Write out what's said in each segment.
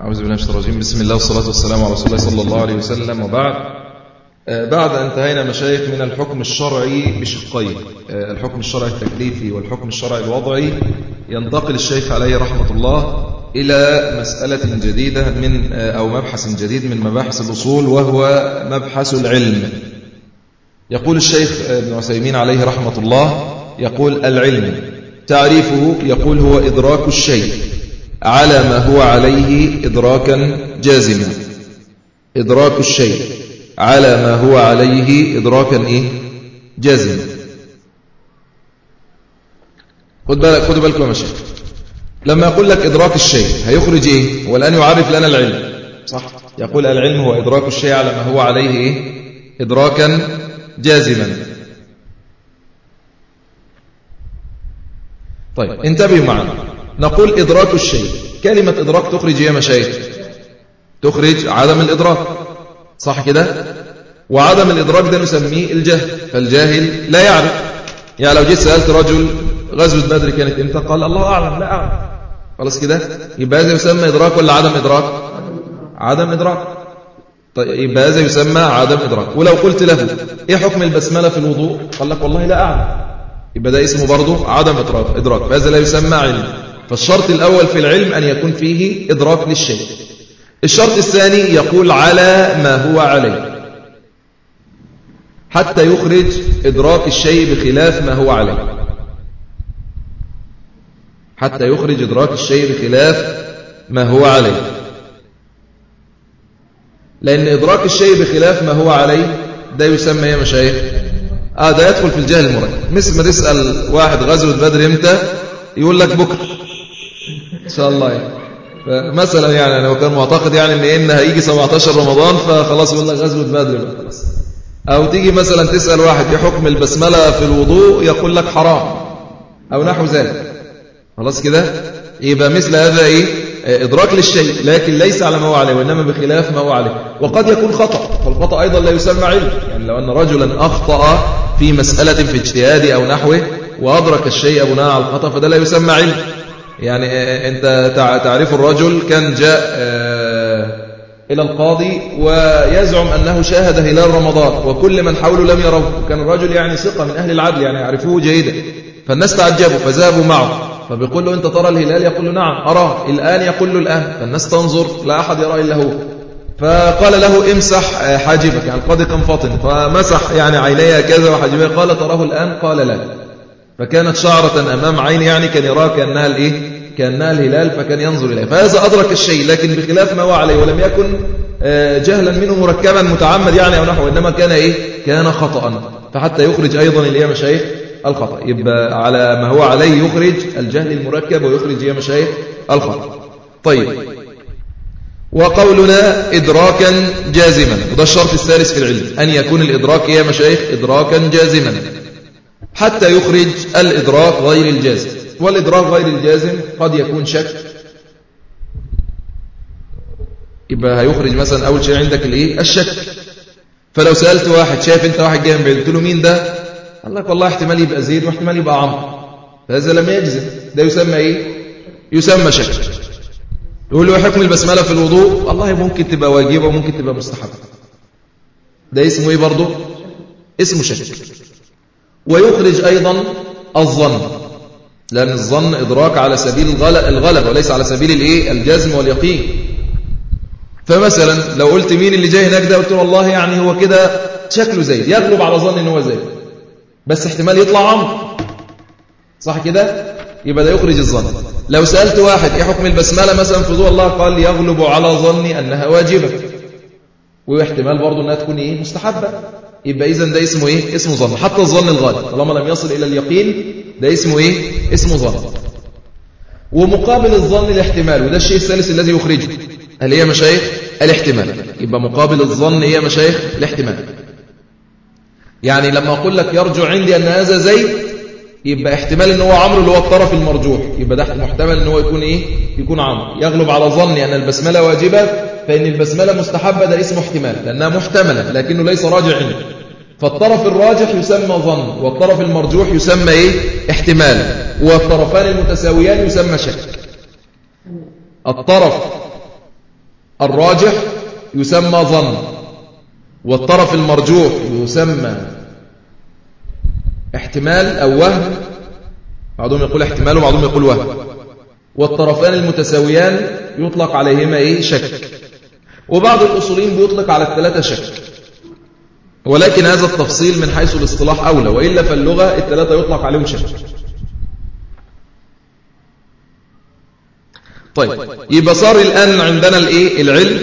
أعوذ بالله من الشيطان الرجيم. بسم الله والصلاة والسلام على رسول الله صلى الله عليه وسلم. وبعد. آه، بعد أن انتهينا مشايخ من الحكم الشرعي بشقين. آه، الحكم الشرعي التكليفي والحكم الشرعي الوضعي ينتقل الشيخ عليه رحمة الله إلى مسألة جديدة من آه، أو مبحث جديد من مباحث الأصول وهو مبحث العلم. يقول الشيخ ابن عثيمين عليه رحمة الله يقول العلم. تعريفه يقول هو إدراك الشيء. على ما هو عليه إدراكا جازما. إدراك الشيء. على ما هو عليه إدراكا إيه؟ جازما. خد بالك خدوا بالكم يا شيخ. لما يقول لك إدراك الشيء هيخرج إيه؟ والآن يعرف لنا العلم. صح. يقول العلم هو إدراك الشيء على ما هو عليه إيه؟ إدراكا جازما. طيب انتبهوا معنا. نقول إدراك الشيء. كلمة إدراك تخرج يا مشايخ. تخرج عدم الإدراك. صح كده؟ وعدم الإدراك ده نسميه الجهل. فالجاهل لا يعرف. يعني لو جيت سألت رجل غزوة بدر كانت إمتى؟ قال الله أعلم لا أعلم خلاص كده؟ يبقى هذا يسمى إدراك ولا عدم إدراك؟ عدم إدراك. طيب يبقى هذا يسمى عدم إدراك. ولو قلت له إيه حكم البسملة في الوضوء؟ قال لك والله لا أعلم. يبقى ده اسمه برضه عدم إدراك. إدراك. فهذا لا يسمى علم. فالشرط الأول في العلم أن يكون فيه إدراك للشيء. الشرط الثاني يقول على ما هو عليه. حتى يخرج إدراك الشيء بخلاف ما هو عليه. حتى يخرج إدراك الشيء بخلاف ما هو عليه. لأن إدراك الشيء بخلاف ما هو عليه ده يسمى يا مشايخ؟ آه ده يدخل في الجهل المركب. مثل ما تسأل واحد غزوة بدر إمتى يقول لك بكرة. إن شاء الله يعني. مثلا يعني أنا كان معتقد يعني إن إن هيجي 17 رمضان فخلاص يقول لك غزوة بدر خلاص. أو تيجي مثلا تسأل واحد بحكم البسملة في الوضوء يقول لك حرام أو نحو ذلك. خلاص كده؟ يبقى مثل هذا إيه؟ إدراك للشيء لكن ليس على ما هو عليه وإنما بخلاف ما هو عليه. وقد يكون خطأ فالخطأ أيضا لا يسمى علم. يعني لو أن رجلا أخطأ في مسألة في اجتهاد أو نحوه وأدرك الشيء بناء على الخطأ فده لا يسمى علم. يعني أنت تعرف الرجل كان جاء إلى القاضي ويزعم أنه شاهد هلال رمضان وكل من حوله لم يروه كان الرجل يعني ثقة من أهل العدل يعني يعرفوه جيدا. فالناس تعجبوا فذهبوا معه. فبيقول له أنت ترى الهلال يقول له نعم أراه الآن يقول له الآن. فالناس تنظر لا أحد يرى إلا هو. فقال له امسح حاجبك. يعني القاضي كان فاطن فمسح يعني عينيه كذا وحاجبيه. قال تراه الآن؟ قال لا. فكانت شعرة أمام عين يعني كان يراها كأنها الإيه؟ كأنها الهلال فكان ينظر إليه فهذا أدرك الشيء لكن بخلاف ما هو عليه ولم يكن جهلا منه مركبا متعمد يعني أو نحو إنما كان إيه؟ كان خطأ فحتى يخرج أيضا اللي هي مشايخ الخطأ. يبقى على ما هو عليه يخرج الجهل المركب ويخرج يا مشايخ الخطأ. طيب. وقولنا إدراكا جازما. وده الشرط الثالث في العلم أن يكون الإدراك يا مشايخ إدراكا جازما. حتى يخرج الإدراك غير الجازم. والإدراك غير الجازم قد يكون شك. يبقى هيخرج مثلا أول شيء عندك الإيه؟ الشك. فلو سألت واحد شايف أنت واحد جاي من بعيد قلت له مين ده؟ قال لك والله احتمال يبقى زيد واحتمال يبقى عمرو. فهذا لم يجزم. ده يسمى إيه؟ يسمى شك. يقول له حكم البسملة في الوضوء؟ والله ممكن تبقى واجبة وممكن تبقى مستحبة. ده اسمه إيه برضه؟ اسمه شك. ويخرج أيضا الظن. لأن الظن إدراك على سبيل الغلبه وليس على سبيل الإيه؟ الجزم واليقين. فمثلا لو قلت مين اللي جاي هناك ده قلت له والله يعني هو كده شكله زيد يغلب على ظن إن هو زيد بس احتمال يطلع عمرو. صح كده؟ يبقى ده يخرج الظن. لو سألت واحد إيه حكم البسملة مثلا في الله قال يغلب على ظني أنها واجبة. واحتمال برضه أنها تكون إيه؟ مستحبة. يبقى إذا ده اسمه إيه؟ اسمه ظن. حتى الظن الغالب طالما لم يصل إلى اليقين ده اسمه إيه؟ اسمه ظن. ومقابل الظن الاحتمال وده الشيء الثالث الذي يخرجه. هل هي مشايخ؟ الاحتمال. يبقى مقابل الظن هي مشايخ الاحتمال. يعني لما أقول لك يرجع عندي أن هذا زيد يبقى احتمال إن هو عمرو اللي هو الطرف المرجوح. يبقى ده محتمل إن هو يكون إيه؟ يكون عمرو. يغلب على ظني أن البسملة واجبة فإن البسملة مستحبة ده اسمه احتمال. لأنها محتملة لكنه ليس راجع عندي فالطرف الراجح يسمى ظن والطرف المرجوح يسمى إيه؟ احتمال والطرفان المتساويان يسمى شك. الطرف الراجح يسمى ظن والطرف المرجوح يسمى احتمال أو وهم. بعضهم يقول احتمال وبعضهم يقول وهم. والطرفان المتساويان يطلق عليهما إيه؟ شك. وبعض الأصولين بيطلق على الثلاثة شك. ولكن هذا التفصيل من حيث الاصطلاح أولى وإلا فاللغة الثلاثة يطلق عليهم شك طيب يبقى صار الآن عندنا الإيه؟ العلم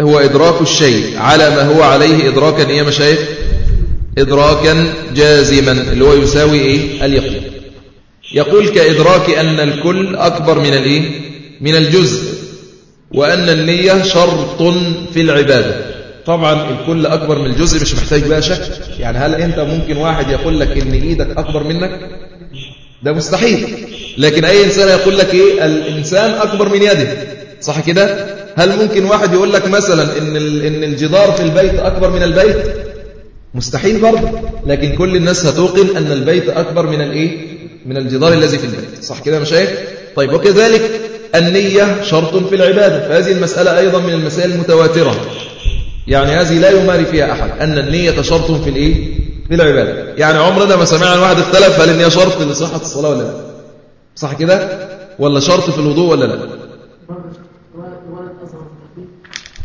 هو إدراك الشيء على ما هو عليه إدراكا إيه مشايخ؟ إدراكا جازما اللي هو يساوي إيه؟ اليقين. يقول كإدراك أن الكل أكبر من الإيه؟ من الجزء وأن النية شرط في العبادة. طبعا الكل أكبر من الجزء مش محتاج بقى شك. يعني هل أنت ممكن واحد يقول لك إن إيدك أكبر منك؟ ده مستحيل. لكن أي إنسان يقول لك إيه؟ الإنسان أكبر من يده. صح كده؟ هل ممكن واحد يقول لك مثلا إن إن الجدار في البيت أكبر من البيت؟ مستحيل برضه. لكن كل الناس هتوقن أن البيت أكبر من الإيه؟ من الجدار الذي في البيت. صح كده مشايخ؟ طيب وكذلك النية شرط في العبادة. فهذه المسألة أيضا من المسائل المتواترة. يعني هذه لا يماري فيها أحد. أن النية شرط في الإيه؟ في العبادة. يعني عمرنا ما سمعنا واحد اختلف هل النية شرط لصحة الصلاة ولا لا؟ صح كده؟ ولا شرط في الوضوء ولا لا؟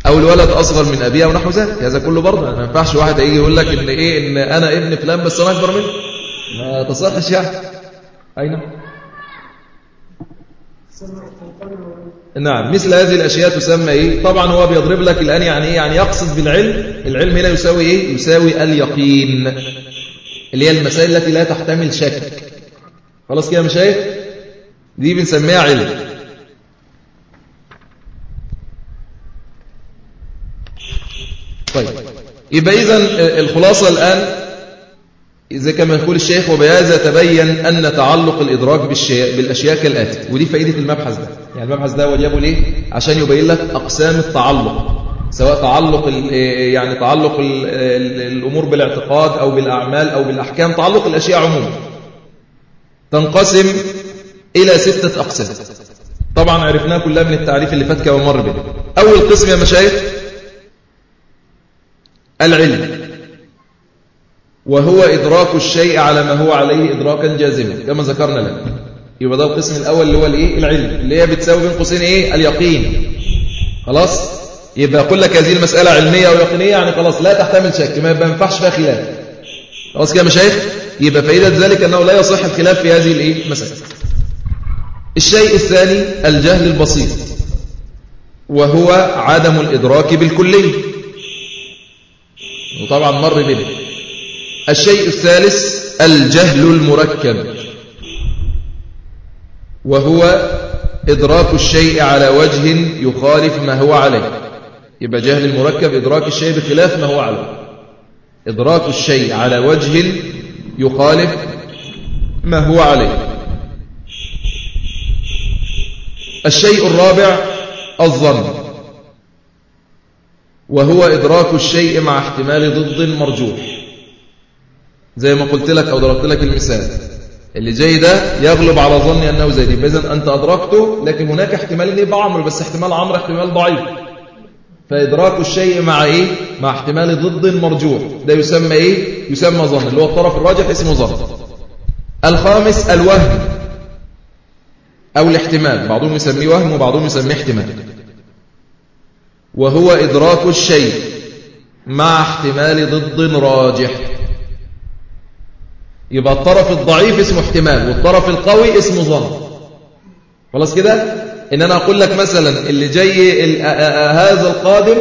أو الولد أصغر من أبيه أو نحو ذلك. هذا كله برضه. ما ينفعش واحد يجي يقول لك إن إيه إن أنا ابن فلان بس أنا أكبر منه ما تصحش يعني. أي نعم. نعم مثل هذه الأشياء تسمى إيه؟ طبعا هو بيضرب لك الآن يعني إيه؟ يعني يقصد بالعلم العلم هنا يساوي إيه؟ يساوي اليقين اللي هي المسائل التي لا تحتمل شك. خلاص كده مشايخ؟ دي بنسميها علم. طيب يبقى إذا الخلاصة الآن إذا كما يقول الشيخ وبهذا تبين أن تعلق الإدراك بالأشياء كالآتي. ودي فائدة المبحث ده. يعني المبحث ده وجابه ليه؟ عشان يبين لك أقسام التعلق. سواء تعلق يعني تعلق الأمور بالاعتقاد أو بالأعمال أو بالأحكام تعلق الأشياء عموما. تنقسم إلى ستة أقسام. طبعا عرفناها كلها من التعريف اللي فات كما مر به. أول قسم يا مشايخ العلم. وهو إدراك الشيء على ما هو عليه إدراكا جازما كما ذكرنا لك. يبقى ده القسم الأول اللي هو الإيه؟ العلم. اللي هي بتساوي بين قوسين إيه؟ اليقين. خلاص؟ يبقى أقول لك هذه المسألة علمية أو يقينية يعني خلاص لا تحتمل شك ما ينفعش فيها خلاف. خلاص كده مشايخ؟ يبقى فائدة ذلك أنه لا يصح الخلاف في هذه الإيه؟ المسألة. الشيء الثاني الجهل البسيط. وهو عدم الإدراك بالكلية. وطبعا مر بنا. الشيء الثالث الجهل المركب. وهو إدراك الشيء على وجه يخالف ما هو عليه. يبقى جهل المركب إدراك الشيء بخلاف ما هو عليه. إدراك الشيء على وجه يخالف ما هو عليه. الشيء الرابع الظن. وهو إدراك الشيء مع احتمال ضد مرجوح. زي ما قلت لك أو ضربت لك المثال. اللي جاي ده يغلب على ظني أنه زيد إذا أنت أدركته لكن هناك احتمال أن يبقى عمرو بس احتمال عمرو احتمال ضعيف. فإدراك الشيء مع إيه؟ مع احتمال ضد مرجوح. ده يسمى إيه؟ يسمى ظن. اللي هو الطرف الراجح اسمه ظن. الخامس الوهم أو الاحتمال. بعضهم يسميه وهم وبعضهم يسميه احتمال. وهو إدراك الشيء مع احتمال ضد راجح. يبقى الطرف الضعيف اسمه احتمال والطرف القوي اسمه ظن. خلاص كده؟ إن أنا أقول لك مثلا اللي جاي هذا القادم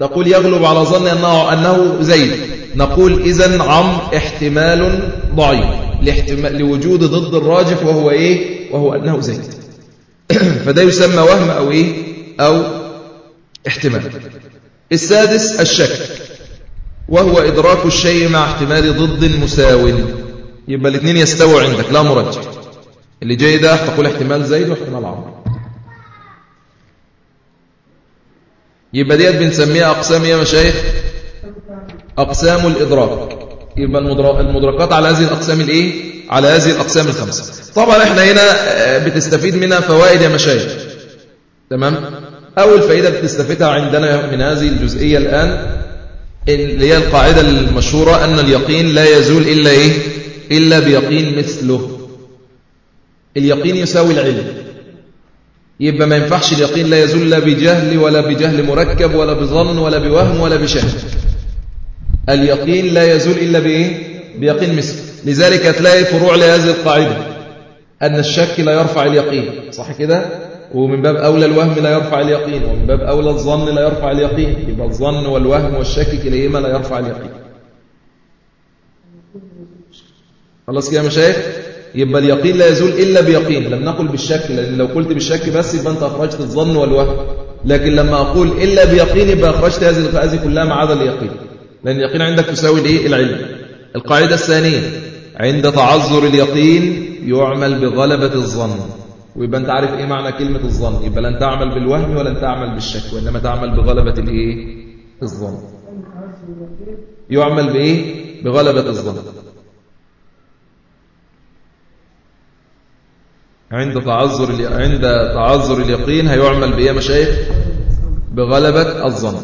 تقول يغلب على ظن انه أنه زيد. نقول اذا عم احتمال ضعيف. لاحتمال لوجود ضد الراجح وهو إيه؟ وهو أنه زيد. فده يسمى وهم أو إيه؟ أو احتمال. السادس الشك. وهو إدراك الشيء مع احتمال ضد مساو يبقى الاثنين يستووا عندك لا مرجح اللي جاي ده تقول احتمال زيد واحتمال عمرو. يبقى ديت بنسميها أقسام يا مشايخ؟ أقسام الإدراك. يبقى المدركات على هذه الأقسام الإيه؟ على هذه الأقسام الخمسة. طبعا إحنا هنا آه، بتستفيد منها فوائد يا مشايخ. تمام؟ أول فائدة بتستفيدها عندنا من هذه الجزئية الآن اللي هي القاعدة المشهورة أن اليقين لا يزول إلا إيه؟ إلا بيقين مثله. اليقين يساوي العلم. يبقى ما ينفعش اليقين لا يزول لا بجهل ولا بجهل مركب ولا بظن ولا بوهم ولا بشهد. اليقين لا يزول إلا بإيه؟ بيقين مثله لذلك هتلاقي فروع لهذه القاعدة. أن الشك لا يرفع اليقين. صح كده؟ ومن باب أولى الوهم لا يرفع اليقين. ومن باب أولى الظن لا يرفع اليقين. يبقى الظن والوهم والشك كليهما لا يرفع اليقين. خلاص كده يا مشايخ؟ يبقى اليقين لا يزول إلا بيقين. لم نقل بالشك لأن لو قلت بالشك بس يبقى أنت أخرجت الظن والوهم. لكن لما أقول إلا بيقين يبقى أخرجت هذه هذه كلها ما عدا اليقين. لأن اليقين عندك تساوي الإيه العلم. القاعدة الثانية عند تعذر اليقين يعمل بغلبة الظن. ويبقى أنت عارف إيه معنى كلمة الظن؟ يبقى لن تعمل بالوهم ولن تعمل بالشك وإنما تعمل بغلبة الإيه؟ الظن. يعمل بإيه؟ بغلبة الظن. عند تعذر عند تعذر اليقين هيعمل بإيه يا مشايخ؟ بغلبة الظن.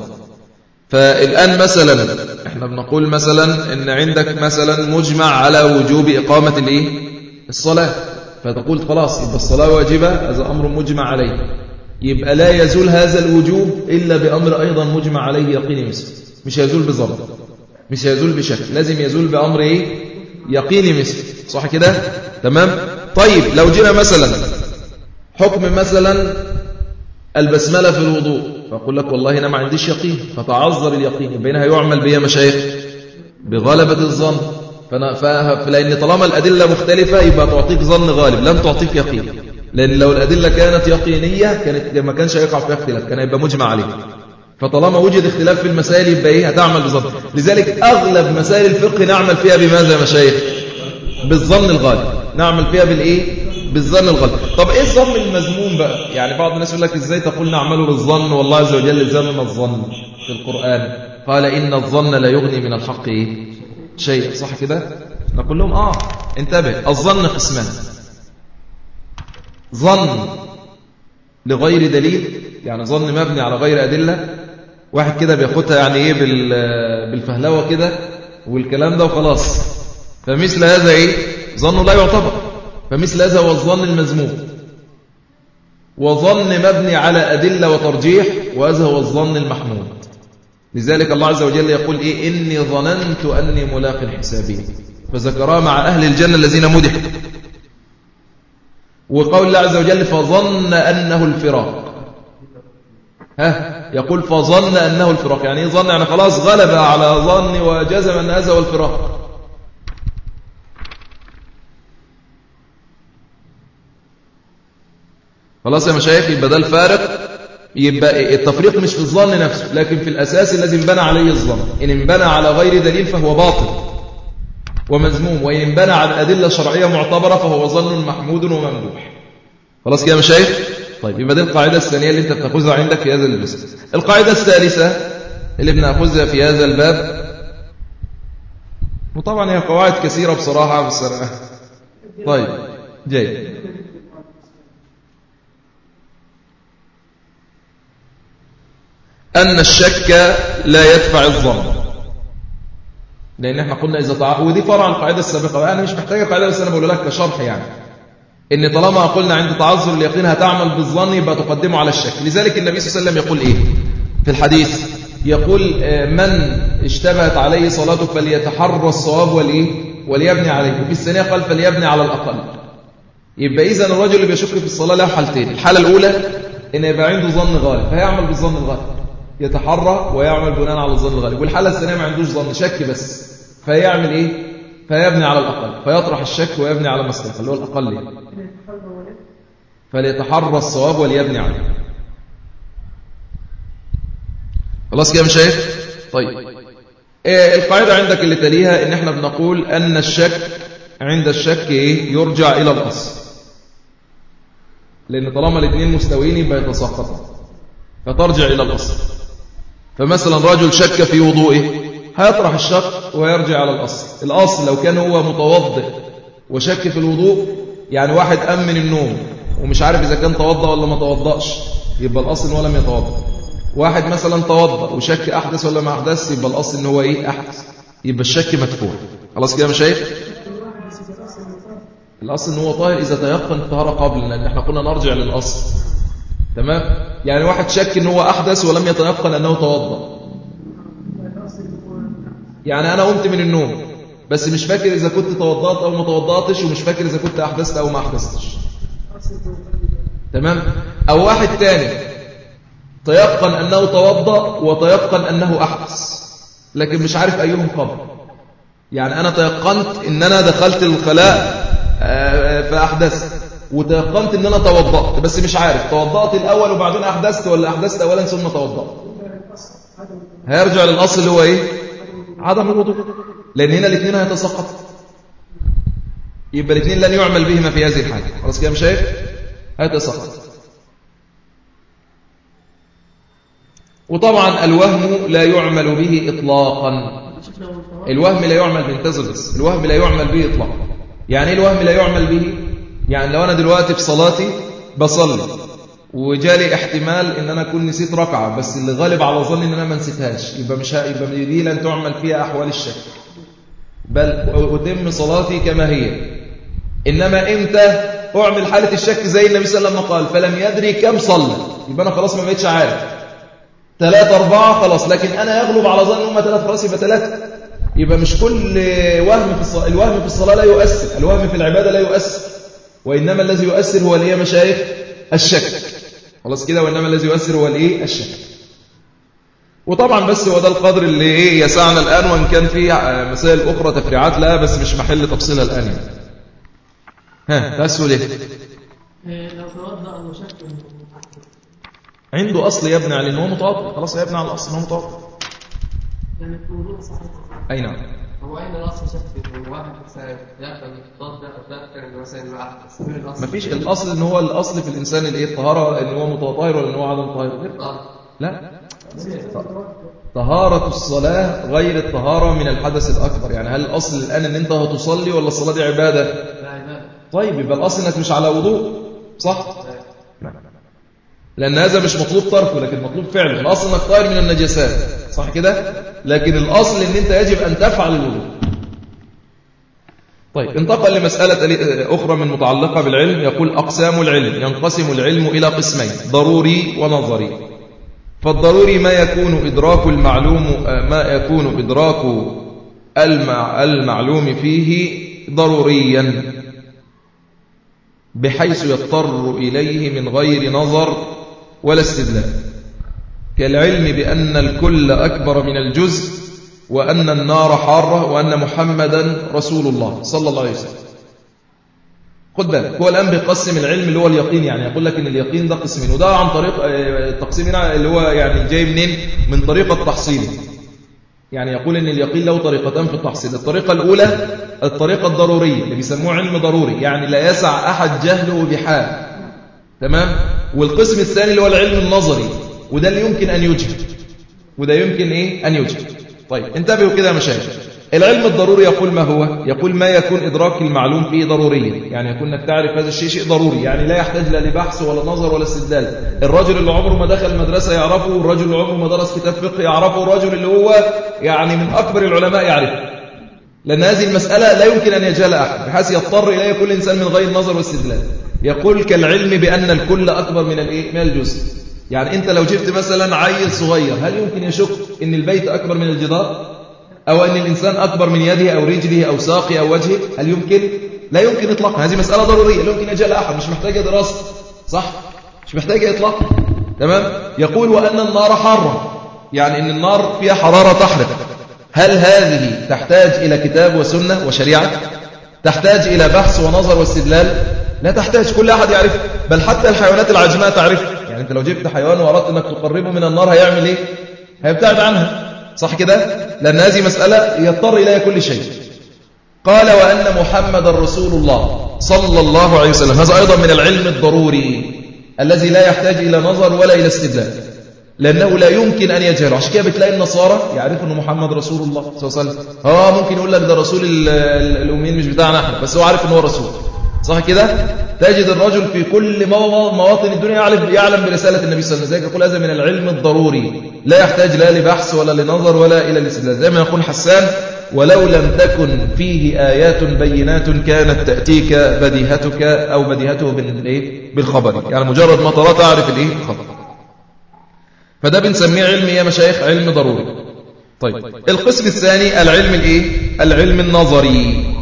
فالآن مثلا إحنا بنقول مثلا إن عندك مثلا مجمع على وجوب إقامة الإيه؟ الصلاة. فتقول خلاص يبقى الصلاة واجبة هذا أمر مجمع عليه. يبقى لا يزول هذا الوجوب إلا بأمر أيضا مجمع عليه يقيني مثل. مش يزول بظن. مش يزول بشك لازم يزول بأمر إيه؟ يقيني مثل. صح كده؟ تمام؟ طيب لو جينا مثلا حكم مثلا البسملة في الوضوء فأقول لك والله أنا ما عنديش يقين فتعذر اليقين بينها يعمل بها مشايخ بغلبة الظن فلأن طالما الأدلة مختلفة يبقى تعطيك ظن غالب لم تعطيك يقين. لأن لو الأدلة كانت يقينية كانت ما كانش هيقع فيها اختلاف كان يبقى مجمع عليه فطالما وجد اختلاف في المسائل يبقى إيه؟ هتعمل بظن. لذلك أغلب مسائل الفقه نعمل فيها بماذا يا مشايخ؟ بالظن الغالب نعمل فيها بالإيه؟ بالظن الغالب طب إيه الظن المذموم بقى؟ يعني بعض الناس يقول لك إزاي تقول نعمل بالظن؟ والله عز وجل زمن الظن في القرآن. قال إن الظن لا يغني من الحق إيه شيء صح كده؟ نقول لهم آه انتبه. الظن قسمان. ظن لغير دليل يعني ظن مبني على غير أدلة. واحد كده بياخدها يعني إيه بالفهلوة كده والكلام ده وخلاص. فمثل هذا إيه؟ ظنه لا يعتبر. فمثل هذا هو الظن المذموم. وظن مبني على أدلة وترجيح وهذا هو الظن المحمود. لذلك الله عز وجل يقول إيه؟ إني ظننت أني ملاق حسابي. فذكرها مع أهل الجنة الذين مدحوا. وقول الله عز وجل فظن أنه الفراق. ها؟ يقول فظن أنه الفراق. يعني إيه ظن؟ يعني خلاص غلب على ظن وجزم أن هذا هو الفراق. خلاص يا مشايخ يبقى ده الفارق. يبقى التفريق مش في الظن نفسه لكن في الأساس الذي انبنى عليه الظن. إن انبنى على غير دليل فهو باطل ومذموم وإن انبنى على أدلة شرعية معتبرة فهو ظن محمود وممدوح. خلاص كده مشايخ؟ طيب يبقى دي القاعدة الثانية اللي انت بتاخذها عندك في هذا الجزء القاعدة الثالثة اللي بناخذها في هذا الباب. وطبعا هي قواعد كثيرة بصراحة بصراحة. طيب جيد أن الشك لا يدفع الظن. لأن إحنا قلنا إذا طع... ودي فرع القاعدة السابقة أنا مش محتاج القاعدة بس أنا بقول لك كشرح يعني. إن طالما قلنا عند تعذر اليقين هتعمل بالظن يبقى تقدمه على الشك. لذلك النبي صلى الله عليه وسلم يقول إيه؟ في الحديث يقول آه، من اشتبهت عليه صلاته فليتحرى الصواب والإيه وليبني عليه. وفي الثانية قال فليبني على الأقل. يبقى إذا الرجل اللي بيشك في الصلاة له حالتين. الحالة الأولى إن يبقى عنده ظن غالب. فيعمل بالظن الغالب. يتحرى ويعمل بناء على الظن الغالب والحالة الثانية ما عندوش ظن شك بس. فيعمل إيه؟ فيبني على الأقل. فيطرح الشك ويبني على المصلحة اللي هو الأقل يعني. فليتحرى الصواب وليبني عليه. خلاص كده شايف؟ طيب. إيه القاعدة عندك اللي تليها إن إحنا بنقول أن الشك عند الشك إيه؟ يرجع إلى الاصل لأن طالما الاثنين مستويين يبقى يتساقطوا فترجع إلى الاصل فمثلا رجل شك في وضوئه هيطرح الشك ويرجع على الأصل. الأصل لو كان هو متوضئ وشك في الوضوء يعني واحد أم من النوم ومش عارف إذا كان توضأ ولا ما توضأش يبقى الأصل إن هو لم يتوضأ. واحد مثلا توضأ وشك أحدث ولا ما أحدث يبقى الأصل إن هو إيه؟ أحدث. يبقى الشك مدفوع. خلاص كده يا مشايخ الأصل إن هو طاهر إذا تيقن الطهارة قبل لأن إحنا كنا نرجع للأصل. تمام؟ يعني واحد شك إن هو أحدث ولم يتيقن أنه توضأ. يعني أنا قمت من النوم بس مش فاكر إذا كنت توضأت أو ما توضأتش ومش فاكر إذا كنت أحدثت أو ما أحدثتش. تمام؟ أو واحد تاني تيقن أنه توضأ وتيقن أنه أحدث لكن مش عارف أيهم قبل. يعني أنا تيقنت أن أنا دخلت الخلاء آه، فأحدثت. وتيقنت أن أنا توضأت بس مش عارف توضأت الأول وبعدين أحدثت ولا أحدثت أولا ثم توضأت. هيرجع للأصل اللي هو إيه؟ عدم الوضوء. لأن هنا الاثنين هيتسقط يبقى الاثنين لن يعمل بهما في هذه الحالة. خلاص كده مش شايف هيتسقط وطبعا الوهم لا يعمل به إطلاقا. الوهم لا يعمل به بس. الوهم لا يعمل به إطلاقا. يعني إيه الوهم لا يعمل به؟ يعني لو أنا دلوقتي في صلاتي بصلي وجالي احتمال إن أنا أكون نسيت ركعة بس اللي غالب على ظني إن أنا ما نسيتهاش يبقى مش يبقى دي لن تعمل فيها أحوال الشك. بل أتم صلاتي كما هي. إنما إمتى أعمل حالة الشك زي النبي صلى الله عليه وسلم قال فلم يدري كم صلى. يبقى أنا خلاص ما بقتش عارف. ثلاثة أربعة خلاص لكن أنا يغلب على ظن هم ثلاثة خلاص يبقى ثلاثة يبقى مش كل وهم في الصلاة الوهم في الصلاة لا يؤثر الوهم في العبادة لا يؤثر. وإنما الذي يؤثر هو اللي هي مشايخ؟ الشك خلاص كده وإنما الذي يؤثر هو الإيه؟ الشك وطبعا بس هو ده القدر اللي إيه يسعنا الآن وإن كان في مسائل أخرى تفريعات لها بس مش محل تفصيلها الآن يعني. ها تسهل إيه لو توضأ وشك عنده أصل يبني على أنه متوضئ خلاص يبني على الأصل أنه الوضوء صحيح أي نعم. هو أين الأصل شك واحد يقبل التوضئ أو تذكر مثلا أحدث ما فيش الأصل إن هو الأصل في الإنسان الإيه الطهارة إن هو متطهر ولا إن هو عدم طاهر لا. طهارة. الصلاة غير الطهارة من الحدث الأكبر. يعني هل الأصل الآن أن أنت هتصلي ولا الصلاة دي عبادة؟ لا عبادة طيب يبقى الأصل أنك مش على وضوء صح؟ لأن هذا مش مطلوب تركه لكن مطلوب فعله. الأصل أنك طاهر من النجاسات صح كده؟ لكن الأصل أن أنت يجب أن تفعل الوضوء. طيب انتقل لمسألة أخرى من متعلقة بالعلم. يقول أقسام العلم ينقسم العلم إلى قسمين ضروري ونظري. فالضروري ما يكون إدراك المعلوم ما يكون إدراك المعلوم فيه ضروريا بحيث يضطر إليه من غير نظر ولا استدلال. كالعلم بأن الكل أكبر من الجزء وأن النار حارة وأن محمدا رسول الله صلى الله عليه وسلم. خد بالك هو الآن بيقسم العلم اللي هو اليقين يعني. يقول لك إن اليقين ده قسمين وده عن طريق التقسيم هنا اللي هو يعني جاي منين؟ من طريقة تحصيله يعني يقول إن اليقين له طريقتان في التحصيل. الطريقة الأولى الطريقة الضرورية اللي بيسموه علم ضروري. يعني لا يسع أحد جهله بحال. تمام؟ والقسم الثاني اللي هو العلم النظري. وده اللي يمكن أن يجهل وده يمكن إيه؟ أن يجهل طيب انتبهوا كده يا مشايخ. العلم الضروري يقول ما هو؟ يقول ما يكون إدراك المعلوم فيه ضروريا. يعني يكون أنك تعرف هذا الشيء شيء ضروري. يعني لا يحتاج لا لبحث ولا نظر ولا استدلال. الرجل اللي عمره ما دخل المدرسة يعرفه والرجل اللي عمره ما درس كتاب فقه يعرفه الرجل اللي هو يعني من أكبر العلماء يعرفه. لأن هذه المسألة لا يمكن أن يجهل أحد بحيث يضطر إليه كل إنسان من غير نظر واستدلال. يقول كالعلم بأن الكل أكبر من الإيه؟ من الجزء. يعني أنت لو جبت مثلا عيل صغير هل يمكن يشك أن البيت أكبر من الجدار؟ أو أن الإنسان أكبر من يده أو رجله أو ساقه أو وجهه؟ هل يمكن؟ لا يمكن إطلاقا. هذه مسألة ضرورية. لا يمكن يجهل أحد. مش محتاجة دراسة. صح؟ مش محتاجة إطلاقا تمام؟ يقول وأن النار حارة. يعني أن النار فيها حرارة تحرق. هل هذه تحتاج إلى كتاب وسنة وشريعة؟ تحتاج إلى بحث ونظر واستدلال؟ لا تحتاج. كل أحد يعرف. بل حتى الحيوانات العجماء تعرف. أنت لو جبت حيوان وأردت أنك تقربه من النار هيعمل إيه؟ هيبتعد عنها. صح كده؟ لأن هذه مسألة يضطر إليها كل شيء. قال وأن محمد رسول الله صلى الله عليه وسلم هذا أيضا من العلم الضروري الذي لا يحتاج إلى نظر ولا إلى استدلال. لأنه لا يمكن أن يجهله. عشان كده بتلاقي النصارى يعرف أن محمد رسول الله صلى الله عليه وسلم. هو ممكن يقول لك ده رسول الأمين مش بتاعنا إحنا بس هو عارف أنه هو رسول. صح كده؟ تجد الرجل في كل مواطن الدنيا يعلم, يعلم برسالة النبي صلى الله عليه وسلم. يقول هذا من العلم الضروري. لا يحتاج لا لبحث ولا لنظر ولا إلى الاستدلال. زي ما يقول حسان ولو لم تكن فيه آيات بينات كانت تأتيك بديهتك أو بديهته بالخبر. يعني مجرد ما ترى تعرف الإيه؟ الخبر. فده بنسميه علم يا مشايخ علم ضروري. طيب القسم الثاني العلم الإيه؟ العلم النظري.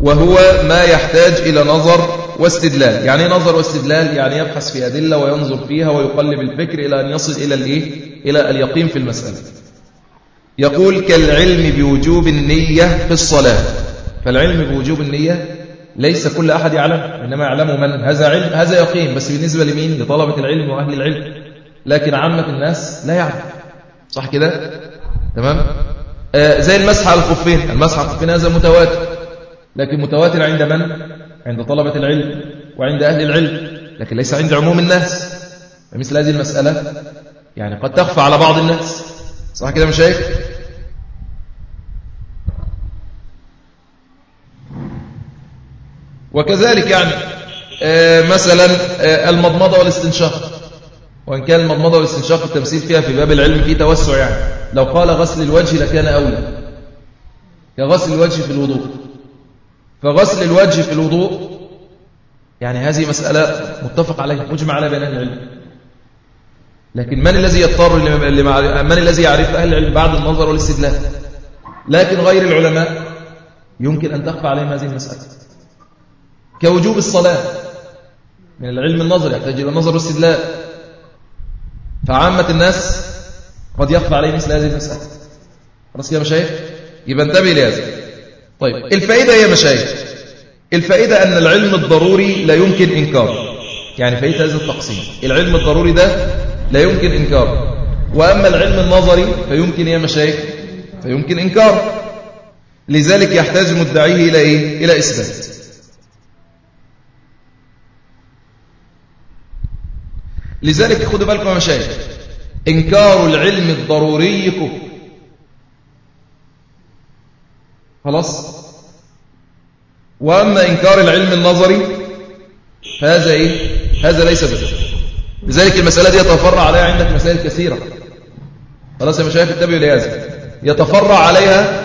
وهو ما يحتاج إلى نظر واستدلال. يعني نظر واستدلال يعني يبحث في أدلة وينظر فيها ويقلب الفكر إلى أن يصل إلى الإيه؟ إلى اليقين في المسألة. يقول كالعلم بوجوب النية في الصلاة. فالعلم بوجوب النية ليس كل أحد يعلم إنما يعلم من؟ هذا علم هذا يقين. بس بالنسبة لمين؟ لطلبة العلم وأهل العلم. لكن عامة الناس لا يعلم. صح كده؟ تمام؟ آه زي المسح على الخفين. المسح على الخفين هذا متواتر. لكن متواتر عند من؟ عند طلبة العلم وعند أهل العلم لكن ليس عند عموم الناس. فمثل هذه المسألة يعني قد تخفى على بعض الناس. صح كده مشايخ وكذلك يعني آه، مثلا آه، المضمضة والاستنشاق. وإن كان المضمضة والاستنشاق التمثيل فيها في باب العلم فيه توسع يعني. لو قال غسل الوجه لكان أولى. كغسل الوجه في الوضوء. فغسل الوجه في الوضوء. يعني هذه مسألة متفق عليها مجمع على بين العلم. لكن من الذي يضطر من الذي يعرف أهل العلم بعد النظر والاستدلال؟ لكن غير العلماء يمكن أن تخفى عليهم هذه المسألة. كوجوب الصلاة. من العلم النظري يحتاج إلى النظر والاستدلال. فعامة الناس قد يخفى عليهم مثل هذه المسألة. خلاص يا مشايخ؟ يبقى انتبه لهذا. طيب. الفائدة يا مشايخ. الفائدة أن العلم الضروري لا يمكن إنكاره يعني فائدة هذا التقسيم. العلم الضروري ده لا يمكن إنكاره وأما العلم النظري فيمكن يا مشايخ فيمكن إنكاره لذلك يحتاج مدعيه إلى إيه؟ إلى إثبات. لذلك خدوا بالكم يا مشايخ إنكار العلم الضروري كفر خلاص؟ وأما إنكار العلم النظري فهذا إيه؟ هذا ليس بكفر لذلك المسألة دي يتفرع عليها عندك مسائل كثيرة. خلاص يا مشايخ اتبعوا لهذا. يتفرع عليها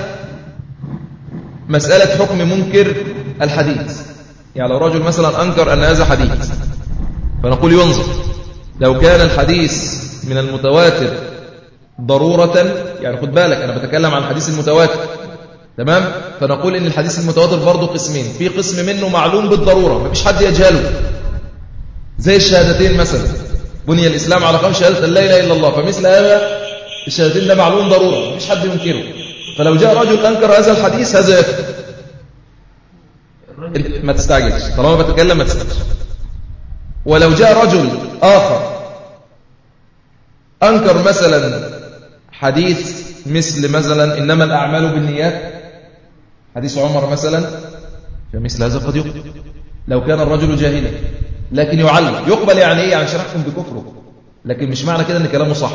مسألة حكم منكر الحديث. يعني لو رجل مثلا أنكر أن هذا حديث فنقول ينظر. لو كان الحديث من المتواتر ضرورة يعني خد بالك أنا بتكلم عن الحديث المتواتر. تمام؟ فنقول إن الحديث المتواتر برضه قسمين. في قسم منه معلوم بالضرورة ما فيش حد يجهله. زي الشهادتين مثلا. بني الإسلام على خمس شهادة لا إله إلا الله فمثل هذا الشهادتين ده معلوم ضرورة مفيش حد ينكره. فلو جاء رجل أنكر هذا الحديث هذا يكفر ما تستعجلش. طالما بتكلم ما تستعجلش. ولو جاء رجل آخر أنكر مثلا حديث مثل مثلا إنما الأعمال بالنيات حديث عمر مثلا فمثل هذا قد يقبل. لو كان الرجل جاهلا لكن يعلم يقبل يعني إيه؟ يعني شرحكم بكفره. لكن مش معنى كده أن كلامه صح.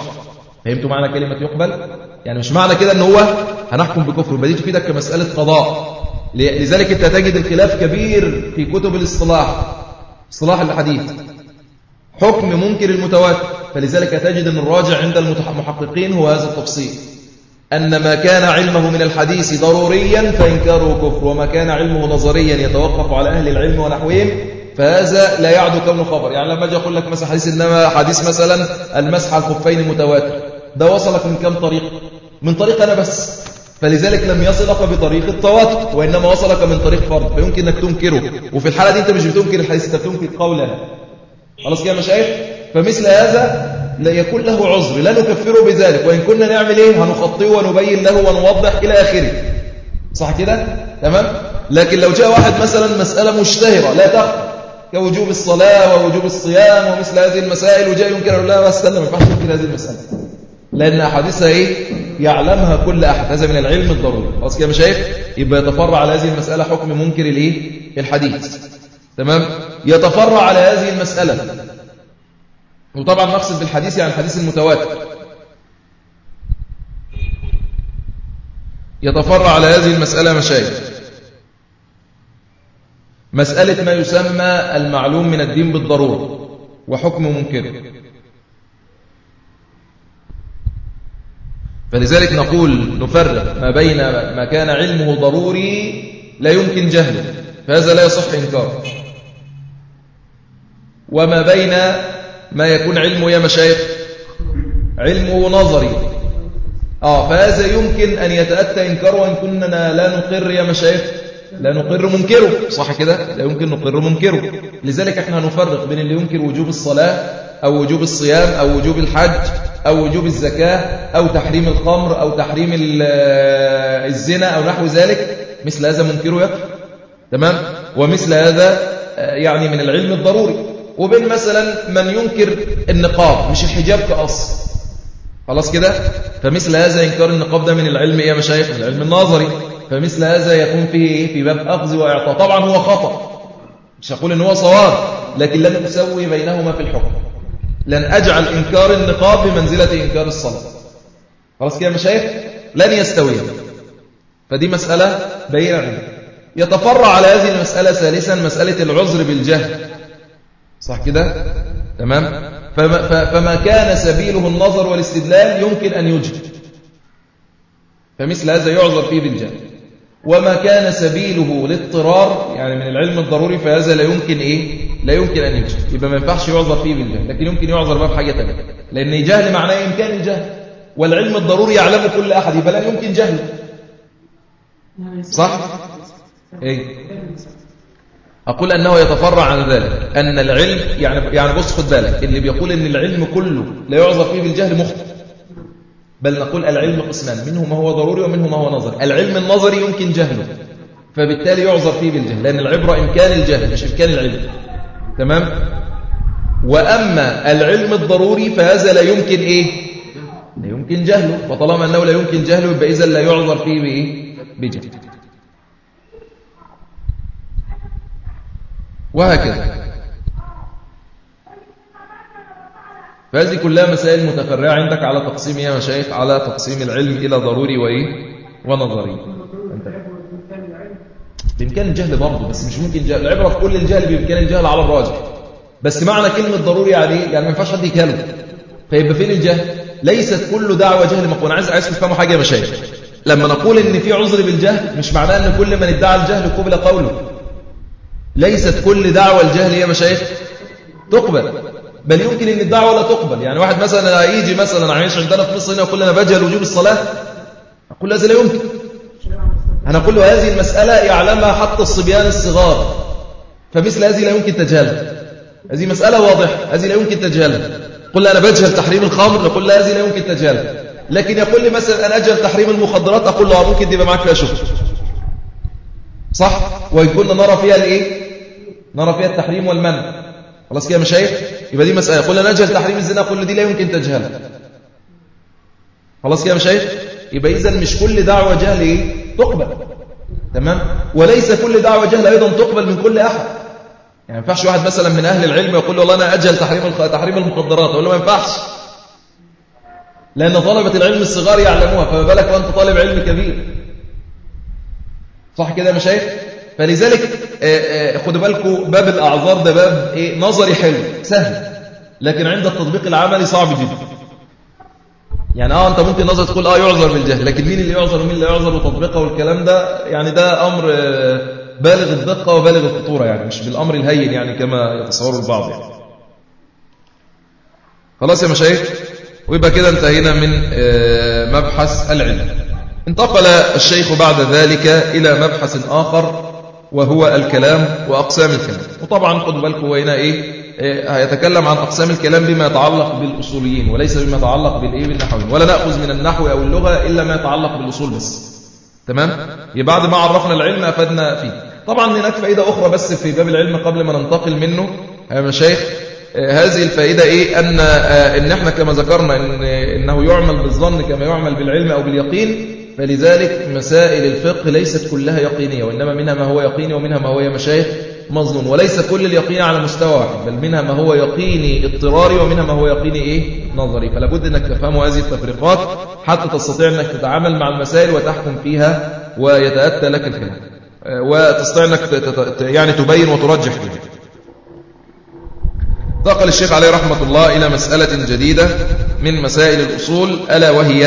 فهمتوا معنى كلمة يقبل؟ يعني مش معنى كده أن هو هنحكم بكفره. بدي تفيدك كمسألة قضاء. لذلك أنت تجد الخلاف كبير في كتب الاصطلاح. اصطلاح الحديث. حكم منكر المتواتر. فلذلك تجد أن الراجع عند المحققين هو هذا التفصيل. أن ما كان علمه من الحديث ضروريا فإنكاره كفر وما كان علمه نظريا يتوقف على أهل العلم ونحوهم فهذا لا يعد كونه خبر. يعني لما أجي أقول لك مثلا حديث إنما حديث مثلا المسح الخفين متواتر ده وصلك من كم طريق؟ من طريق أنا بس. فلذلك لم يصلك بطريق التواتر وإنما وصلك من طريق فرد فيمكن أنك تنكره. وفي الحالة دي أنت مش بتنكر الحديث أنت بتنكر قولا. خلاص كده مشايخ فمثل هذا لا يكون له عذر لا نكفره بذلك وإن كنا نعمل إيه؟ هنخطيه ونبين له ونوضح إلى آخره. صح كده؟ تمام؟ لكن لو جاء واحد مثلا مسألة مشتهرة لا تخفى كوجوب الصلاة ووجوب الصيام ومثل هذه المسائل وجاء ينكر لا استنى ما ينفعش ينكر هذه المسألة. لأن أحاديثها إيه؟ يعلمها كل أحد هذا من العلم الضروري. خلاص كده شايف؟ يبقى يتفرع على هذه المسألة حكم منكر الإيه؟ الحديث. تمام؟ يتفرع على هذه المسألة. وطبعا نقصد بالحديث يعني الحديث المتواتر. يتفرع على هذه المسألة مشايخ. مسألة ما يسمى المعلوم من الدين بالضرورة وحكم منكر. فلذلك نقول نفرق ما بين ما كان علمه ضروري لا يمكن جهله فهذا لا يصح إنكاره. وما بين ما يكون علمه يا مشايخ؟ علمه نظري آه فهذا يمكن أن يتأتى إنكاره وإن كنا لا نقر يا مشايخ. لا نقر منكره. صح كده؟ لا يمكن نقر منكره. لذلك إحنا نفرق بين اللي ينكر وجوب الصلاة أو وجوب الصيام أو وجوب الحج أو وجوب الزكاة أو تحريم الخمر أو تحريم الزنا أو نحو ذلك. مثل هذا منكره يكفر تمام؟ ومثل هذا آه، يعني من العلم الضروري. وبين مثلا من ينكر النقاب مش الحجاب كأصل خلاص كده؟ فمثل هذا إنكار النقاب ده من العلم إيه يا مشايخ؟ من العلم النظري فمثل هذا يكون فيه إيه؟ في باب أخذ وإعطاء. طبعا هو خطأ. مش هقول إن هو صواب لكن لن أسوي بينهما في الحكم. لن أجعل إنكار النقاب بمنزلة إنكار الصلاة. خلاص كده يا مشايخ؟ لن يستوي. فدي مسألة بينة يتفرع على هذه المسألة ثالثا مسألة العذر بالجهل. صح كده؟ تمام؟ فما, فما كان سبيله النظر والاستدلال يمكن أن يجهل فمثل هذا يعذر فيه بالجهل وما كان سبيله الاضطرار يعني من العلم الضروري فهذا لا يمكن إيه؟ لا يمكن أن يجهل يبقى ما ينفعش يعذر فيه بالجهل لكن يمكن يعذر بقى بحاجة ثانية لأن الجهل معناه إمكان الجهل. والعلم الضروري يعلمه كل أحد يبقى لا يمكن جهله صح؟ إيه؟ أقول أنه يتفرع عن ذلك. أن العلم يعني يعني بص خد بالك اللي بيقول أن العلم كله لا يعذر فيه بالجهل مخطئ. بل نقول العلم قسمان منه ما هو ضروري ومنه ما هو نظري. العلم النظري يمكن جهله فبالتالي يعذر فيه بالجهل لأن العبرة إمكان الجهل مش إمكان العلم. تمام؟ وأما العلم الضروري فهذا لا يمكن إيه؟ لا يمكن جهله. فطالما أنه لا يمكن جهله يبقى إذا لا يعذر فيه بإيه؟ بجهل وهكذا. فهذه كلها مسائل متفرعة عندك على تقسيم يا مشايخ على تقسيم العلم إلى ضروري وإيه؟ ونظري. بإمكان الجهل برضه بس مش ممكن جهل. العبرة في كل الجهل بإمكان الجهل على الراجح. بس معنى كلمة ضروري يعني يعني ما ينفعش حد يكلم. فيبقى فين الجهل؟ ليست كل دعوة جهل مقبول عايز عايز تفهموا حاجة يا مشايخ؟ لما نقول إن في عذر بالجهل مش معناه إن كل من ادعى الجهل قبل قوله. ليست كل دعوة الجهل يا مشايخ تقبل. بل يمكن إن الدعوة لا تقبل. يعني واحد مثلا يجي مثلا عايش عندنا في مصر هنا يقول لنا بجهل وجوب الصلاة. أقول هذا لا يمكن. أنا أقول له هذه المسألة يعلمها حتى الصبيان الصغار. فمثل هذه لا يمكن تجهلها هذه مسألة واضحة. هذه لا يمكن تجهلها قل أنا بجهل تحريم الخمر. نقول لا هذه لا يمكن تجهلها لكن يقول لي مثلا أنا أجهل تحريم المخدرات. أقول له آه، ممكن تبقى معك فيها شغل صح؟ كنا نرى فيها الإيه؟ نرى فيها التحريم والمنع. خلاص كده مشايخ؟ يبقى دي مسألة. قلنا نجهل تحريم الزنا قلنا دي لا يمكن تجهلها. خلاص كده مشايخ؟ يبقى إذا مش كل دعوة جهل إيه؟ تقبل. تمام؟ وليس كل دعوة جهل أيضا تقبل من كل أحد. يعني ما ينفعش واحد مثلا من أهل العلم يقول والله أنا أجهل تحريم تحريم المخدرات. أقول له ما ينفعش. لأن طلبة العلم الصغار يعلموها. فما بالك وأنت طالب علم كبير. صح كده يا مشايخ؟ فلذلك آه، آه، خدوا بالكم باب الأعذار ده باب إيه نظري حلو سهل لكن عند التطبيق العملي صعب جدا. يعني آه أنت ممكن نظر تقول آه يعذر بالجهل لكن مين اللي يعذر ومين اللي يعذر وتطبيقه والكلام ده؟ يعني ده أمر آه، بالغ الدقة وبالغ الخطورة يعني مش بالأمر الهين يعني كما يتصور البعض يعني. خلاص يا مشايخ ويبقى كده انتهينا من مبحث العلم. انتقل الشيخ بعد ذلك إلى مبحث آخر وهو الكلام وأقسام الكلام. وطبعا خدوا بالكم هنا إيه, إيه هيتكلم عن أقسام الكلام بما يتعلق بالأصوليين وليس بما يتعلق بالإيه؟ بالنحوين ولا نأخذ من النحو أو اللغة إلا ما يتعلق بالأصول بس. تمام؟ بعد ما عرفنا العلم أفدنا فيه. طبعا هناك فائدة أخرى بس في باب العلم قبل ما ننتقل منه. يا مشايخ إيه، هذه الفائدة إيه؟ أن آه، إن إحنا كما ذكرنا إن إنه يعمل بالظن كما يعمل بالعلم أو باليقين فلذلك مسائل الفقه ليست كلها يقينية وإنما منها ما هو يقيني ومنها ما هو يا مشايخ مظنون. وليس كل اليقين على مستوى واحد بل منها ما هو يقيني اضطراري ومنها ما هو يقيني إيه؟ نظري. فلا بد أنك تفهم هذه التفريقات حتى تستطيع أنك تتعامل مع المسائل وتحكم فيها ويتأتى لك الكلام وتستطيع أنك يعني تبين وترجح فيها. انتقل الشيخ عليه رحمة الله إلى مسألة جديدة من مسائل الأصول ألا وهي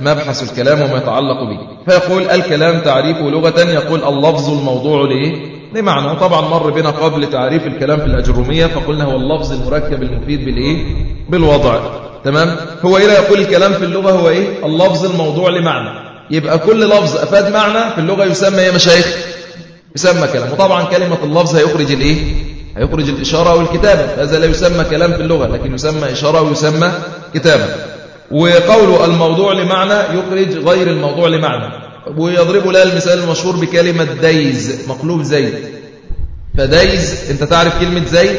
مبحث الكلام وما يتعلق به. فيقول الكلام تعريفه لغة يقول اللفظ الموضوع لإيه لمعنى وطبعا مر بنا قبل تعريف الكلام في الأجرومية فقلنا هو اللفظ المركب المفيد بالإيه؟ بالوضع. تمام؟ هو إلى يقول الكلام في اللغة هو إيه؟ اللفظ الموضوع لمعنى. يبقى كل لفظ أفاد معنى في اللغة يسمى يا مشايخ؟ يسمى كلام. وطبعا كلمة اللفظ هيخرج الإيه؟ هيخرج الإشارة والكتابة. هذا لا يسمى كلام في اللغة لكن يسمى إشارة ويسمى كتابة. وقول الموضوع لمعنى يخرج غير الموضوع لمعنى. ويضرب لها المثال المشهور بكلمة ديز مقلوب زيد. فديز انت تعرف كلمة زيد؟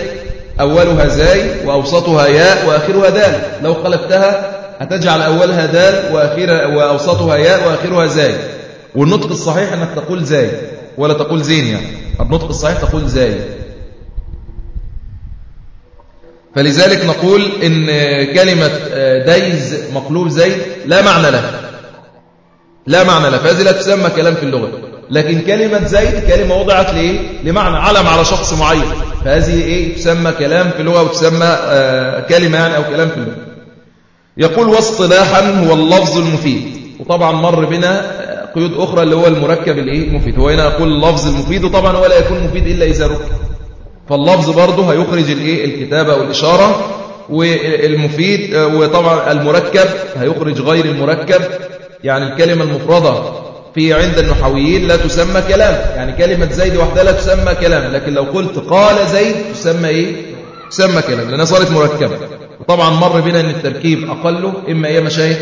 أولها زاي وأوسطها ياء وآخرها دال. لو قلبتها هتجعل أولها دال وآخرها وأوسطها ياء وآخرها زاي. والنطق الصحيح أنك تقول زاي ولا تقول زين يعني. النطق الصحيح تقول زاي. فلذلك نقول إن كلمة ديز مقلوب زيد لا معنى له لا معنى له فهذه لا تسمى كلام في اللغة. لكن كلمة زيد كلمة وضعت لإيه؟ لمعنى علم على شخص معين. فهذه إيه؟ تسمى كلام في اللغة وتسمى آه كلمة يعني أو كلام في اللغة. يقول واصطلاحا هو اللفظ المفيد. وطبعا مر بنا قيود أخرى اللي هو المركب؟ المفيد. هو هنا يقول اللفظ المفيد وطبعا هو لا يكون مفيد إلا إذا ركب. فاللفظ برضه هيخرج الإيه؟ الكتابة والإشارة والمفيد وطبعا المركب هيخرج غير المركب. يعني الكلمة المفردة في عند النحويين لا تسمى كلام. يعني كلمة زيد وحدها لا تسمى كلام. لكن لو قلت قال زيد تسمى إيه؟ تسمى كلام لأنها صارت مركبة. وطبعا مر بنا أن التركيب أقله إما إيه مشايخ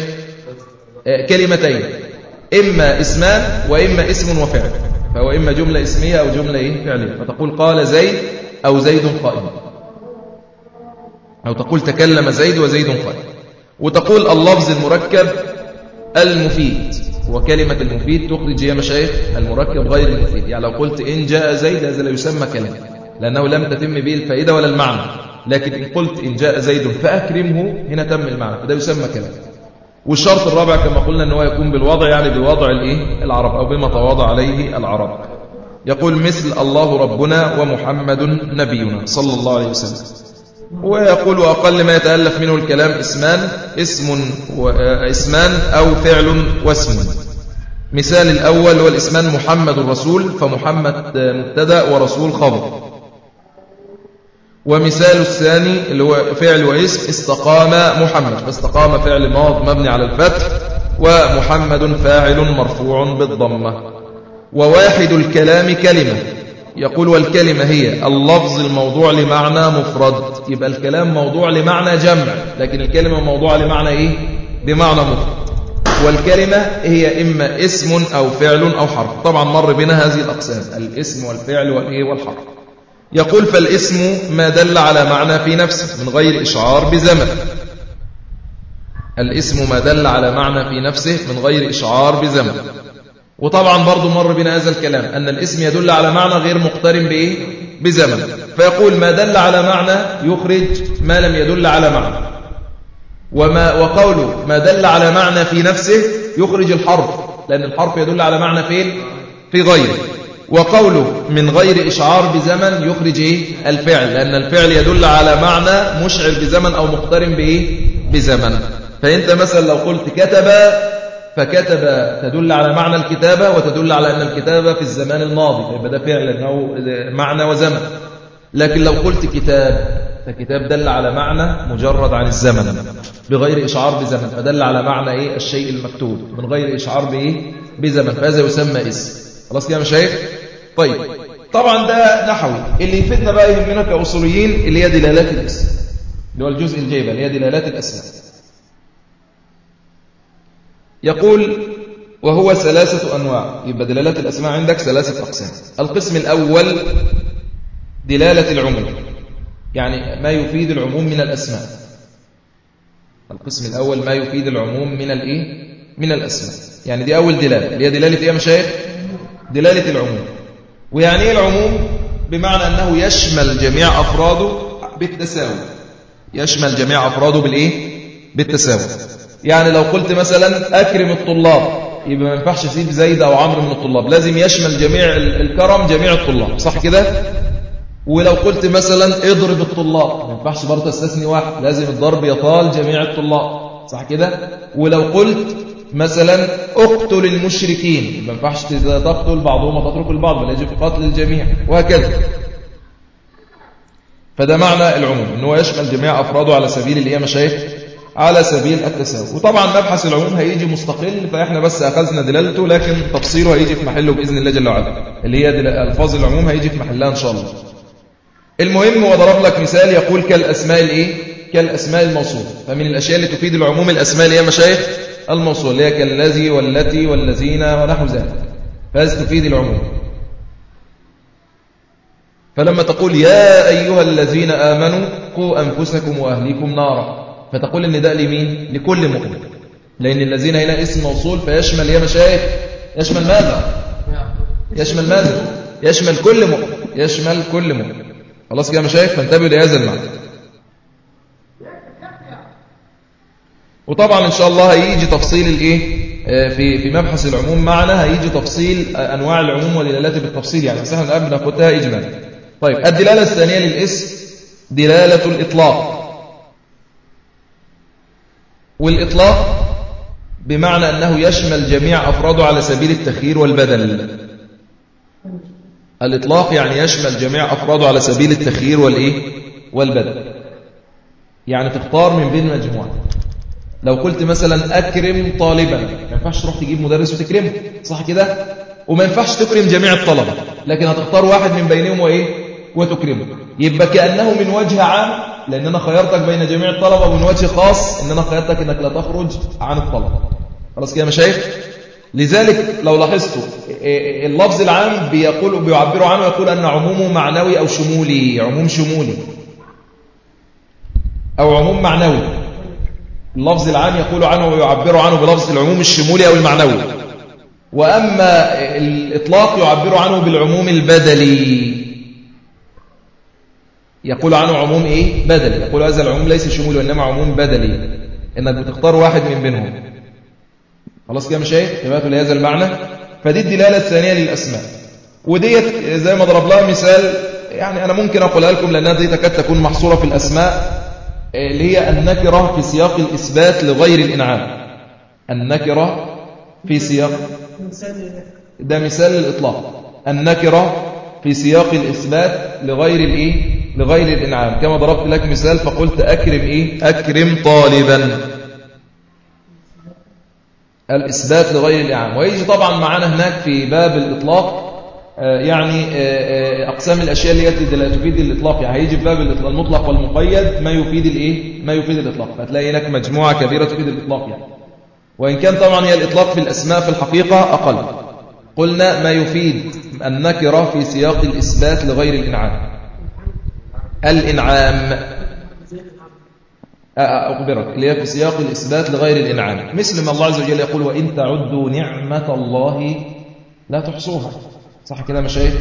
كلمتين. إما اسمان وإما اسم وفعل. فهو إما جملة اسمية أو جملة إيه؟ فعلية. فتقول قال زيد أو زيد قائم. أو تقول تكلم زيد وزيد قائم. وتقول اللفظ المركب المفيد. وكلمة المفيد تخرج يا مشايخ المركب غير المفيد. يعني لو قلت إن جاء زيد هذا لا يسمى كلام لأنه لم تتم به الفائدة ولا المعنى. لكن إن قلت إن جاء زيد فأكرمه هنا تم المعنى. فده يسمى كلام والشرط الرابع كما قلنا أنه يكون بالوضع يعني بوضع الإيه؟ العرب أو بما تواضع عليه العرب. يقول مثل الله ربنا ومحمد نبينا صلى الله عليه وسلم. ويقول أقل ما يتألف منه الكلام اسمان اسم اسمان أو فعل واسم. مثال الأول هو الاسمان محمد الرسول فمحمد مبتدأ ورسول خبر ومثال الثاني اللي هو فعل واسم استقام محمد فاستقام فعل ماض مبني على الفتح ومحمد فاعل مرفوع بالضمة. وواحد الكلام كلمة. يقول والكلمة هي اللفظ الموضوع لمعنى مفرد. يبقى الكلام موضوع لمعنى جمع لكن الكلمة موضوع لمعنى إيه؟ بمعنى مفرد. والكلمة هي إما اسم أو فعل أو حرف. طبعا مر بنا هذه الأقسام الاسم والفعل والإيه والحرف. يقول فالاسم ما دل على معنى في نفسه من غير إشعار بزمن. الاسم ما دل على معنى في نفسه من غير إشعار بزمن. وطبعا برضو مر بنا هذا الكلام أن الاسم يدل على معنى غير مقترن بإيه؟ بزمن. فيقول ما دل على معنى يخرج ما لم يدل على معنى. وما وقوله ما دل على معنى في نفسه يخرج الحرف لأن الحرف يدل على معنى فين؟ في غيره وقوله من غير إشعار بزمن يخرج إيه؟ الفعل لأن الفعل يدل على معنى مشعر بزمن أو مقترن بإيه؟ بزمن. فأنت مثلا لو قلت كتب فكتب تدل على معنى الكتابة وتدل على أن الكتابة في الزمان الماضي يبقى ده فعل أنه معنى وزمن. لكن لو قلت كتاب فكتاب دل على معنى مجرد عن الزمن بغير إشعار بزمن. فدل على معنى إيه؟ الشيء المكتوب. من غير إشعار بإيه؟ بزمن. فهذا يسمى اسم. خلاص كده مشايخ؟ طيب. طبعا ده نحوي. اللي يفيدنا بقى يهمنا كأصوليين اللي هي دلالات الاسم اللي هو الجزء الجيبة اللي هي دلالات الأسماء. يقول وهو ثلاثة أنواع. يبقى دلالات الأسماء عندك ثلاثة أقسام. القسم الأول دلالة العموم. يعني ما يفيد العموم من الأسماء. القسم الأول ما يفيد العموم من الإيه؟ من الأسماء. يعني دي أول دلالة. اللي هي دلالة إيه يا مشايخ؟ دلالة العموم. ويعني إيه العموم؟ بمعنى أنه يشمل جميع أفراده بالتساوي. يشمل جميع أفراده بالإيه؟ بالتساوي. يعني لو قلت مثلا أكرم الطلاب يبقى ما ينفعش أسيب زيد أو عمرو من الطلاب لازم يشمل جميع الكرم جميع الطلاب صح كده؟ ولو قلت مثلا اضرب الطلاب ما ينفعش برضه أستثني واحد لازم الضرب يطال جميع الطلاب صح كده؟ ولو قلت مثلا اقتل المشركين ما ينفعش تقتل بعضهم وتترك البعض بل يجب قتل الجميع وهكذا. فده معنى العموم ان هو يشمل جميع أفراده على سبيل الايه مشايخ على سبيل التساوي. وطبعا مبحث العموم هيجي مستقل فإحنا بس أخذنا دلالته لكن تفصيله هيجي في محله بإذن الله جل وعلا. اللي هي ألفاظ العموم هيجي في محلها إن شاء الله. المهم وضرب لك مثال يقول كالأسماء الإيه؟ كالأسماء الموصولة. فمن الأشياء اللي تفيد العموم الأسماء اللي هي مشايخ الموصول اللي هي كالذي والتي والذين ونحو ذلك. فهذه تفيد العموم. فلما تقول يا أيها الذين آمنوا قوا أنفسكم وأهليكم نارا. فتقول النداء لمين؟ لكل مؤمن. لأن الذين هنا اسم موصول فيشمل يا مشايخ يشمل ماذا؟ يشمل ماذا؟ يشمل كل مؤمن. يشمل كل مؤمن. خلاص كده مشايخ فانتبهوا لهذا المعنى. وطبعا إن شاء الله هيجي تفصيل الإيه؟ آه، في في مبحث العموم معنا هيجي تفصيل أنواع العموم ودلالته بالتفصيل. يعني بس إحنا الآن بناخدها إجمالا. طيب الدلالة الثانية للاسم دلالة الإطلاق. والإطلاق بمعنى أنه يشمل جميع أفراده على سبيل التخيير والبدل. الإطلاق يعني يشمل جميع أفراده على سبيل التخيير والإيه؟ والبدل. يعني تختار من بين مجموعة. لو قلت مثلا أكرم طالبا ما ينفعش تروح تجيب مدرس وتكرمه. صح كده؟ وما ينفعش تكرم جميع الطلبة. لكن هتختار واحد من بينهم وإيه؟ وتكرمه. يبقى كأنه من وجه عام لأن أنا خيرتك بين جميع الطلبة ومن وجه خاص إن أنا خيرتك إنك لا تخرج عن الطلبة. خلاص كده مشايخ؟ لذلك لو لاحظتوا اللفظ العام بيقول بيعبروا عنه يقول أن عمومه معنوي أو شمولي عموم شمولي. أو عموم معنوي. اللفظ العام يقول عنه ويعبر عنه بلفظ العموم الشمولي أو المعنوي. وأما الإطلاق يعبر عنه بالعموم البدلي. يقول عنه عموم إيه؟ بدلي. يقول هذا العموم ليس شمولي وإنما عموم بدلي. إنك بتختار واحد من بينهم. خلاص كده مشايخ؟ تباتوا لهذا المعنى؟ فدي الدلالة الثانية للأسماء. وديت زي ما ضرب لها مثال يعني أنا ممكن أقولها لكم لأنها دي تكاد تكون محصورة في الأسماء اللي هي النكرة في سياق الإثبات لغير الإنعام. النكرة في سياق ده مثال للإطلاق. النكرة في سياق الإثبات لغير الإيه؟ لغير الإنعام. كما ضربت لك مثال فقلت أكرم إيه؟ أكرم طالبا. الإثبات لغير الإنعام. ويجي طبعا معنا هناك في باب الإطلاق. آه، يعني آه، آه، أقسام الأشياء اللي هي تفيد الإطلاق. يعني هيجي في باب المطلق والمقيد ما يفيد الإيه؟ ما يفيد الإطلاق. فتلاقي هناك مجموعة كبيرة تفيد الإطلاق يعني. وإن كان طبعا هي الإطلاق في الأسماء في الحقيقة أقل. قلنا ما يفيد النكرة في سياق الإثبات لغير الإنعام. الإنعام. أخبرك. اللي هي في سياق الإثبات لغير الإنعام. مثل ما الله عز وجل يقول وإن تعدوا نعمة الله لا تحصوها. صح كده مشايخ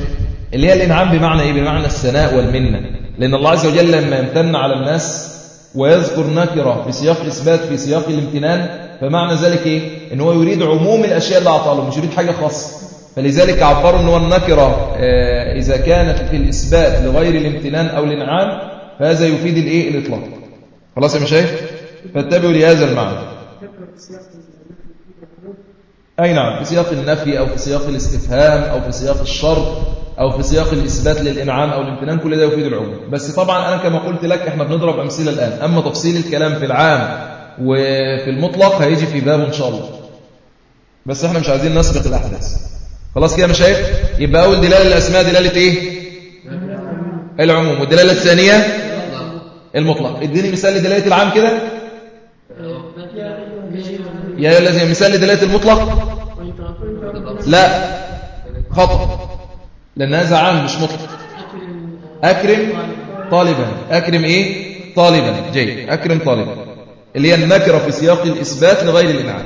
اللي هي الإنعام بمعنى إيه؟ بمعنى الثناء والمنة. لأن الله عز وجل لما يمتن على الناس ويذكر نكرة في سياق الإثبات في سياق الامتنان فمعنى ذلك إيه؟ إن هو يريد عموم الأشياء اللي أعطاه مش يريد حاجة خاصة. فلذلك عبروا أن هو النكرة آه، إذا كانت في الإثبات لغير الامتنان أو الإنعام فهذا يفيد الإيه؟ الإطلاق. خلاص يا مشايخ فاتبعوا لهذا المعنى. أي نعم في سياق النفي أو في سياق الاستفهام أو في سياق الشرط أو في سياق الإثبات للإنعام أو الامتنان كل ده يفيد العموم. بس طبعا أنا كما قلت لك إحنا بنضرب أمثلة الآن. أما تفصيل الكلام في العام وفي المطلق هيجي في باب إن شاء الله. بس إحنا مش عايزين نسبق الأحداث. خلاص كده مش شايف يبقى أول دلالة الأسماء دلالة إيه؟ العموم. والدلالة الثانية؟ المطلق. إديني مثال لدلالة العام كده. يا الذي مثال لدلالة المطلق. لا. خطأ. لأن هذا عام مش مطلق. أكرم طالبا. أكرم إيه؟ طالبا. جيد. أكرم طالبا. اللي هي النكرة في سياق الإثبات لغير الإنعام.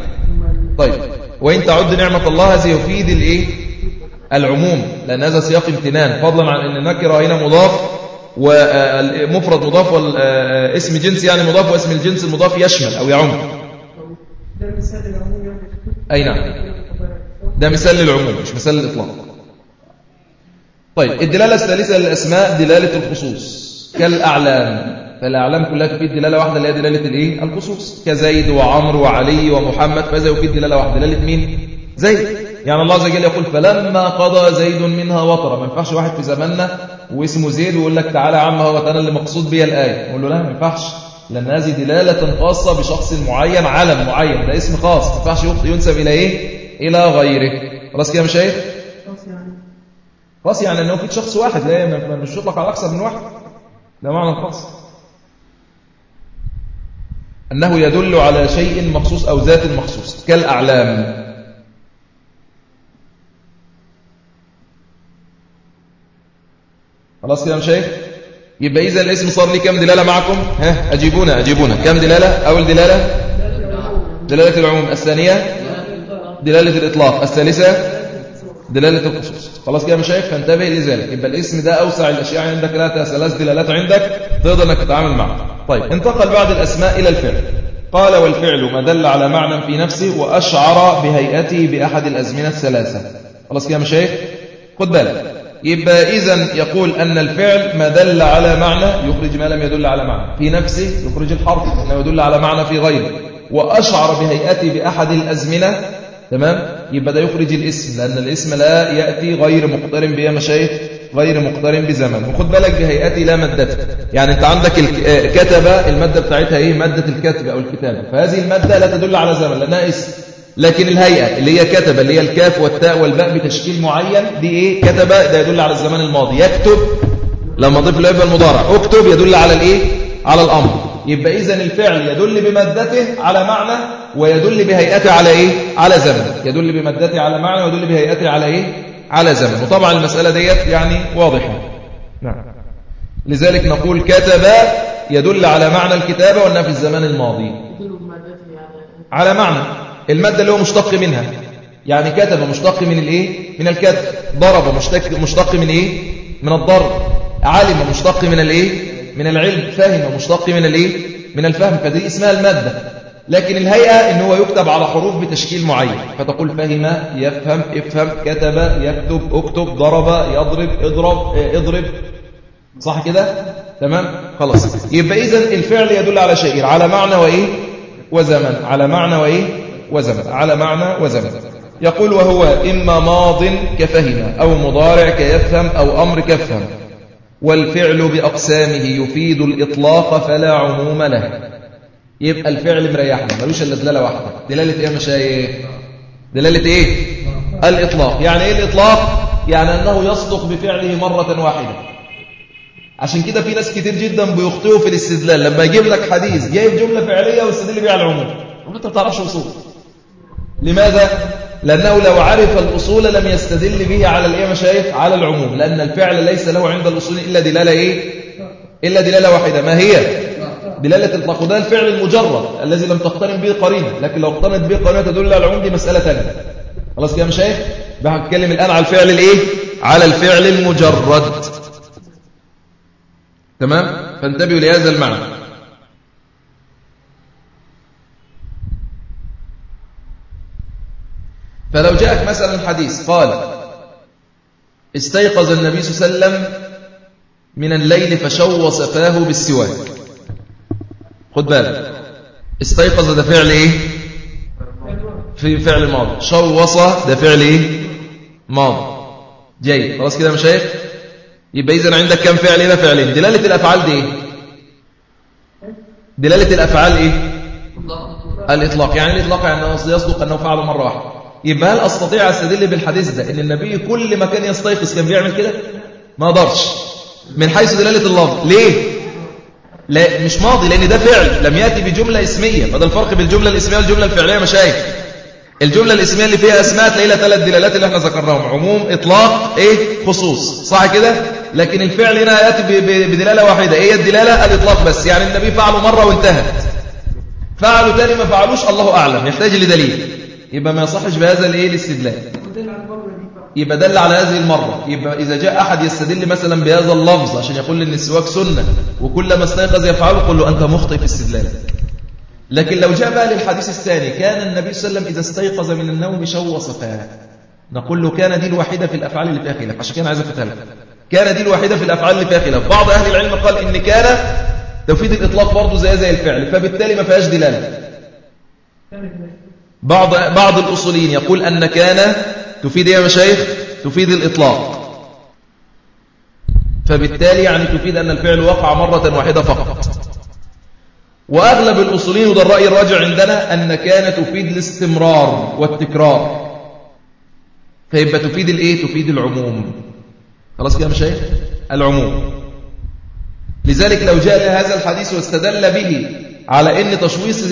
طيب. وإن تعد نعمة الله هذا يفيد الإيه؟ العموم. لأن هذا سياق امتنان. فضلا عن أن النكرة هنا مضاف ومفرد مضاف والاسم جنس يعني مضاف واسم الجنس المضاف يشمل أو يعم. أي نعم. ده مثال للعموم مش مثال للإطلاق. طيب الدلالة الثالثة للأسماء دلالة الخصوص. كالأعلام. فالأعلام كلها تفيد دلالة واحدة اللي هي دلالة الإيه؟ الخصوص. كزيد وعمر وعلي ومحمد فإذا يفيد دلالة واحدة. دلالة مين؟ زيد. يعني الله عز وجل يقول فلما قضى زيد منها وطرا. ما ينفعش واحد في زماننا واسمه زيد ويقول لك تعالى يا عم هو أنا اللي مقصود بيا الآية. نقول له لا ما ينفعش. لأن هذه دلالة خاصة بشخص معين علم معين. ده اسم خاص. ما ينفعش ينسب إلى إيه؟ إلى غيره. خلاص كده يا مشايخ؟ خاص يعني. أنه في شخص واحد. لا مش يطلق على أكثر من واحد. ده معنى خاص أنه يدل على شيء مخصوص أو ذات مخصوص كالأعلام. خلاص كده يا شيخ؟ يبقى إذا الاسم صار لي كم دلالة معكم؟ ها؟ أجيبونا أجيبونا. كم دلالة؟ أول دلالة؟ دلالة العموم. الثانية؟ دلالة الإطلاق. الثالثة؟ دلالة الخصوص. خلاص كده يا مشايخ فانتبه لذلك. يبقى الاسم ده أوسع الأشياء عندك لا ثلاث دلالات عندك تقدر إنك تتعامل معه. طيب انتقل بعد الأسماء إلى الفعل. قال والفعل ما دل على معنى في نفسه وأشعر بهيئته بأحد الأزمنة الثلاثة. خلاص كده يا مشايخ خد بالك. يبقى إذا يقول أن الفعل ما دل على معنى يخرج ما لم يدل على معنى. في نفسه يخرج الحرف إنه يدل على معنى في غيره. وأشعر بهيئته بأحد الأزمنة تمام؟ يبقى ده يخرج الاسم لأن الاسم لا يأتي غير مقترن بيا مشايخ غير مقترن بزمن. وخد بالك بهيئته لا مادته يعني انت عندك الكتبة المادة بتاعتها إيه؟ مادة الكتب أو الكتابة. فهذه المادة لا تدل على زمن لأنها اسم. لكن الهيئة اللي هي كتبة اللي هي الكاف والتاء والباء بتشكيل معين دي إيه؟ كتبة ده يدل على الزمان الماضي. يكتب لما ضيف له المضارع. اكتب يدل على الايه؟ على الأمر. يبقى اذا الفعل يدل بمادته على معنى ويدل بهيئته على إيه؟ على زمن. يدل بمادته على معنى ويدل بهيئته على إيه؟ على زمن. وطبعا المسألة ديت يعني واضحة. نعم. لذلك نقول كتب يدل على معنى الكتابة وأنها في الزمان الماضي. على معنى. المادة اللي هو مشتق منها. يعني كتب مشتق من الإيه؟ من الكتب. ضرب مشتق مشتق من إيه؟ من الضرب. علم مشتق من الإيه؟ من العلم. فهم مشتق من الإيه؟ من الفهم. فدي اسمها المادة. لكن الهيئة إن هو يكتب على حروف بتشكيل معين. فتقول فهم يفهم افهم كتب يكتب اكتب ضرب يضرب اضرب اضرب. صح كده؟ تمام؟ خلاص. يبقى اذا الفعل يدل على شيء. على معنى وإيه؟ وزمن. على معنى وإيه؟ وزمن. على معنى وزمن. يقول وهو إما ماض كفهم أو مضارع كيفهم أو أمر كفهم. والفعل بأقسامه يفيد الإطلاق فلا عموم له. يبقى الفعل مريحنا ملوش إلا دلالة واحدة. دلالة إيه يا مشايخ؟ دلالة إيه؟ الإطلاق. يعني إيه الإطلاق؟ يعني أنه يصدق بفعله مرة واحدة. عشان كده في ناس كتير جدا بيخطئوا في الاستدلال. لما يجيب لك حديث جايب جملة فعلية ويستدل بيها على العموم أنت ما بتعرفش أصول. لماذا؟ لأنه لو عرف الأصول لم يستدل به على الإيه مشايخ؟ على العموم. لأن الفعل ليس له عند الأصول إلا دلالة إيه؟ إلا دلالة واحدة. ما هي؟ دلالة الإطلاق وده الفعل المجرد الذي لم تقترن به قرينة. لكن لو اقترنت به قرينة تدل على العموم دي مسألة ثانية خلاص كده مشايخ؟ بنتكلم الآن على الفعل الإيه؟ على الفعل المجرد. تمام؟ فانتبهوا لهذا المعنى. فلو جاءك مثلا حديث قال استيقظ النبي صلى الله عليه وسلم من الليل فشوص فاه بالسواك. خد بالك. استيقظ ده فعل إيه؟ في فعل ماضي. شوص ده فعل إيه؟ ماضي. جيد. خلاص كده يا مشايخ؟ يبقى اذا عندك كم فعل هنا؟ فعلين. دلالة الأفعال دي إيه؟ دلالة الأفعال إيه؟ الإطلاق. يعني الإطلاق يعني يصدق أنه فعل مرة واحدة. يبقى هل أستطيع أستدل بالحديث ده إن النبي كل ما كان يستيقظ كان بيعمل كده؟ ما قدرش. من حيث دلالة اللفظ ليه؟ لا مش ماضي لأن ده فعل. لم يأتي بجملة اسمية. فده الفرق بين الجملة الاسمية والجملة الفعلية مشايخ. الجملة الاسمية اللي فيها أسماء تلاقي لها ثلاث دلالات اللي إحنا ذكرناهم. عموم إطلاق إيه؟ خصوص. صح كده؟ لكن الفعل هنا يأتي بدلالة واحدة. إيه الدلالة الإطلاق بس. يعني النبي فعله مرة وانتهت. فعله تاني ما فعلوش الله أعلم. يحتاج لدليل. يبقى ما يصحش بهذا الإيه؟ الاستدلال. يبقى دل على هذه المرة. يبقى إذا جاء أحد يستدل مثلا بهذا اللفظ عشان يقول إن السواك سنة وكلما استيقظ يفعله قل له أنت مخطئ في استدلالك لكن لو جاء بقى للحديث الثاني كان النبي صلى الله عليه وسلم إذا استيقظ من النوم شوص فاه نقول له كان دي الوحيدة في الأفعال اللي فيها خلاف عشان كده عايز أفتها لك. كان دي الوحيدة في الأفعال اللي فيها خلاف. بعض أهل العلم قال إن كان تفيد الإطلاق برضه زي زي الفعل فبالتالي ما فيهاش دلالة. بعض بعض الأصوليين يقول أن كان تفيد يا مشايخ تفيد الإطلاق. فبالتالي يعني تفيد أن الفعل وقع مرة واحدة فقط. وأغلب الأصوليين وده الرأي الراجع عندنا أن كان تفيد الاستمرار والتكرار. فيبقى تفيد الإيه؟ تفيد العموم. خلاص كده مشايخ العموم. لذلك لو جاء هذا الحديث واستدل به على أن تشويص